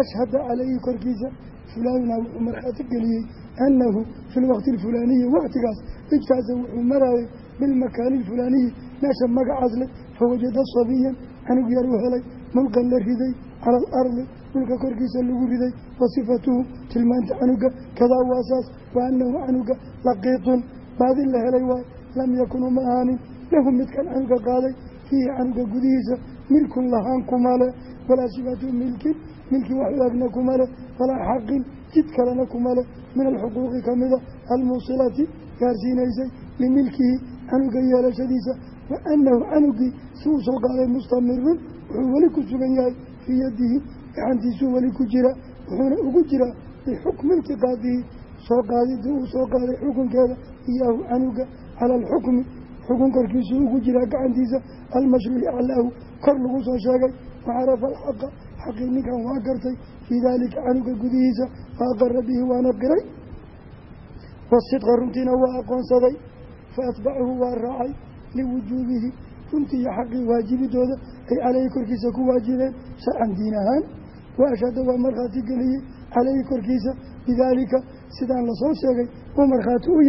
ashhada calayhi korkiisa fulaanina wuxuu markhaati geliyey annahu fi lwaqti alfulaaniyi waqtigaas ijtaasa wuxuu maraayay bilmakaani alfulaaniyi meesha magacaas leh fawajada sabiyan canug yar u helay mulqan la riday cala alardi dhulka korkiisa lagu riday wa sifatuhu tilmaanta canuga kadaa waasaas wa annahu canuga laqiitun baadin la helay waay lam yakun uma ahaanin lahu midkan canuga qaaday fiihi canuga gudihiisa milkun lahaan kuma leh walaa sifatu milkin milkii wax u egna kuma leh walaa xaqin jid kalena kuma leh min alxuquuqi kamida almuusilati gaarsiinaysay limilkihi canuga yeelashadiisa. Wa annahu canugii si uu soo qaaday mustamirun wuxuu weli ku sugan yahay fii yadihi gacantiisuu weli ku jira wuxuuna ugu jiraa bixukmi iltiqaadihi soo qaadidii uu soo qaaday xukunkeeda iyaahu canuga cala alxukmi xukun korkiisuu ugu jiraa gacantiisa almashruuci aclaahu kor lagu soo sheegay. Wacarafa alxaqa xaqii ninkan waa gartay. Fii daalika canuga gudihiisa fa aqara bihi waana qiray wasidqa runtiina waa aqoonsaday. Fa atbacahu waa raacay. Liwujuubihi runtii iyo xaqii waajibidooda ay caleyhi korkiisa ku waajibeen sharcan diin ahaan. Wa ashhada waa markhaati geliyey caleyhi korkiisa. Bidaalika sidaan la soo sheegay uu markhaati u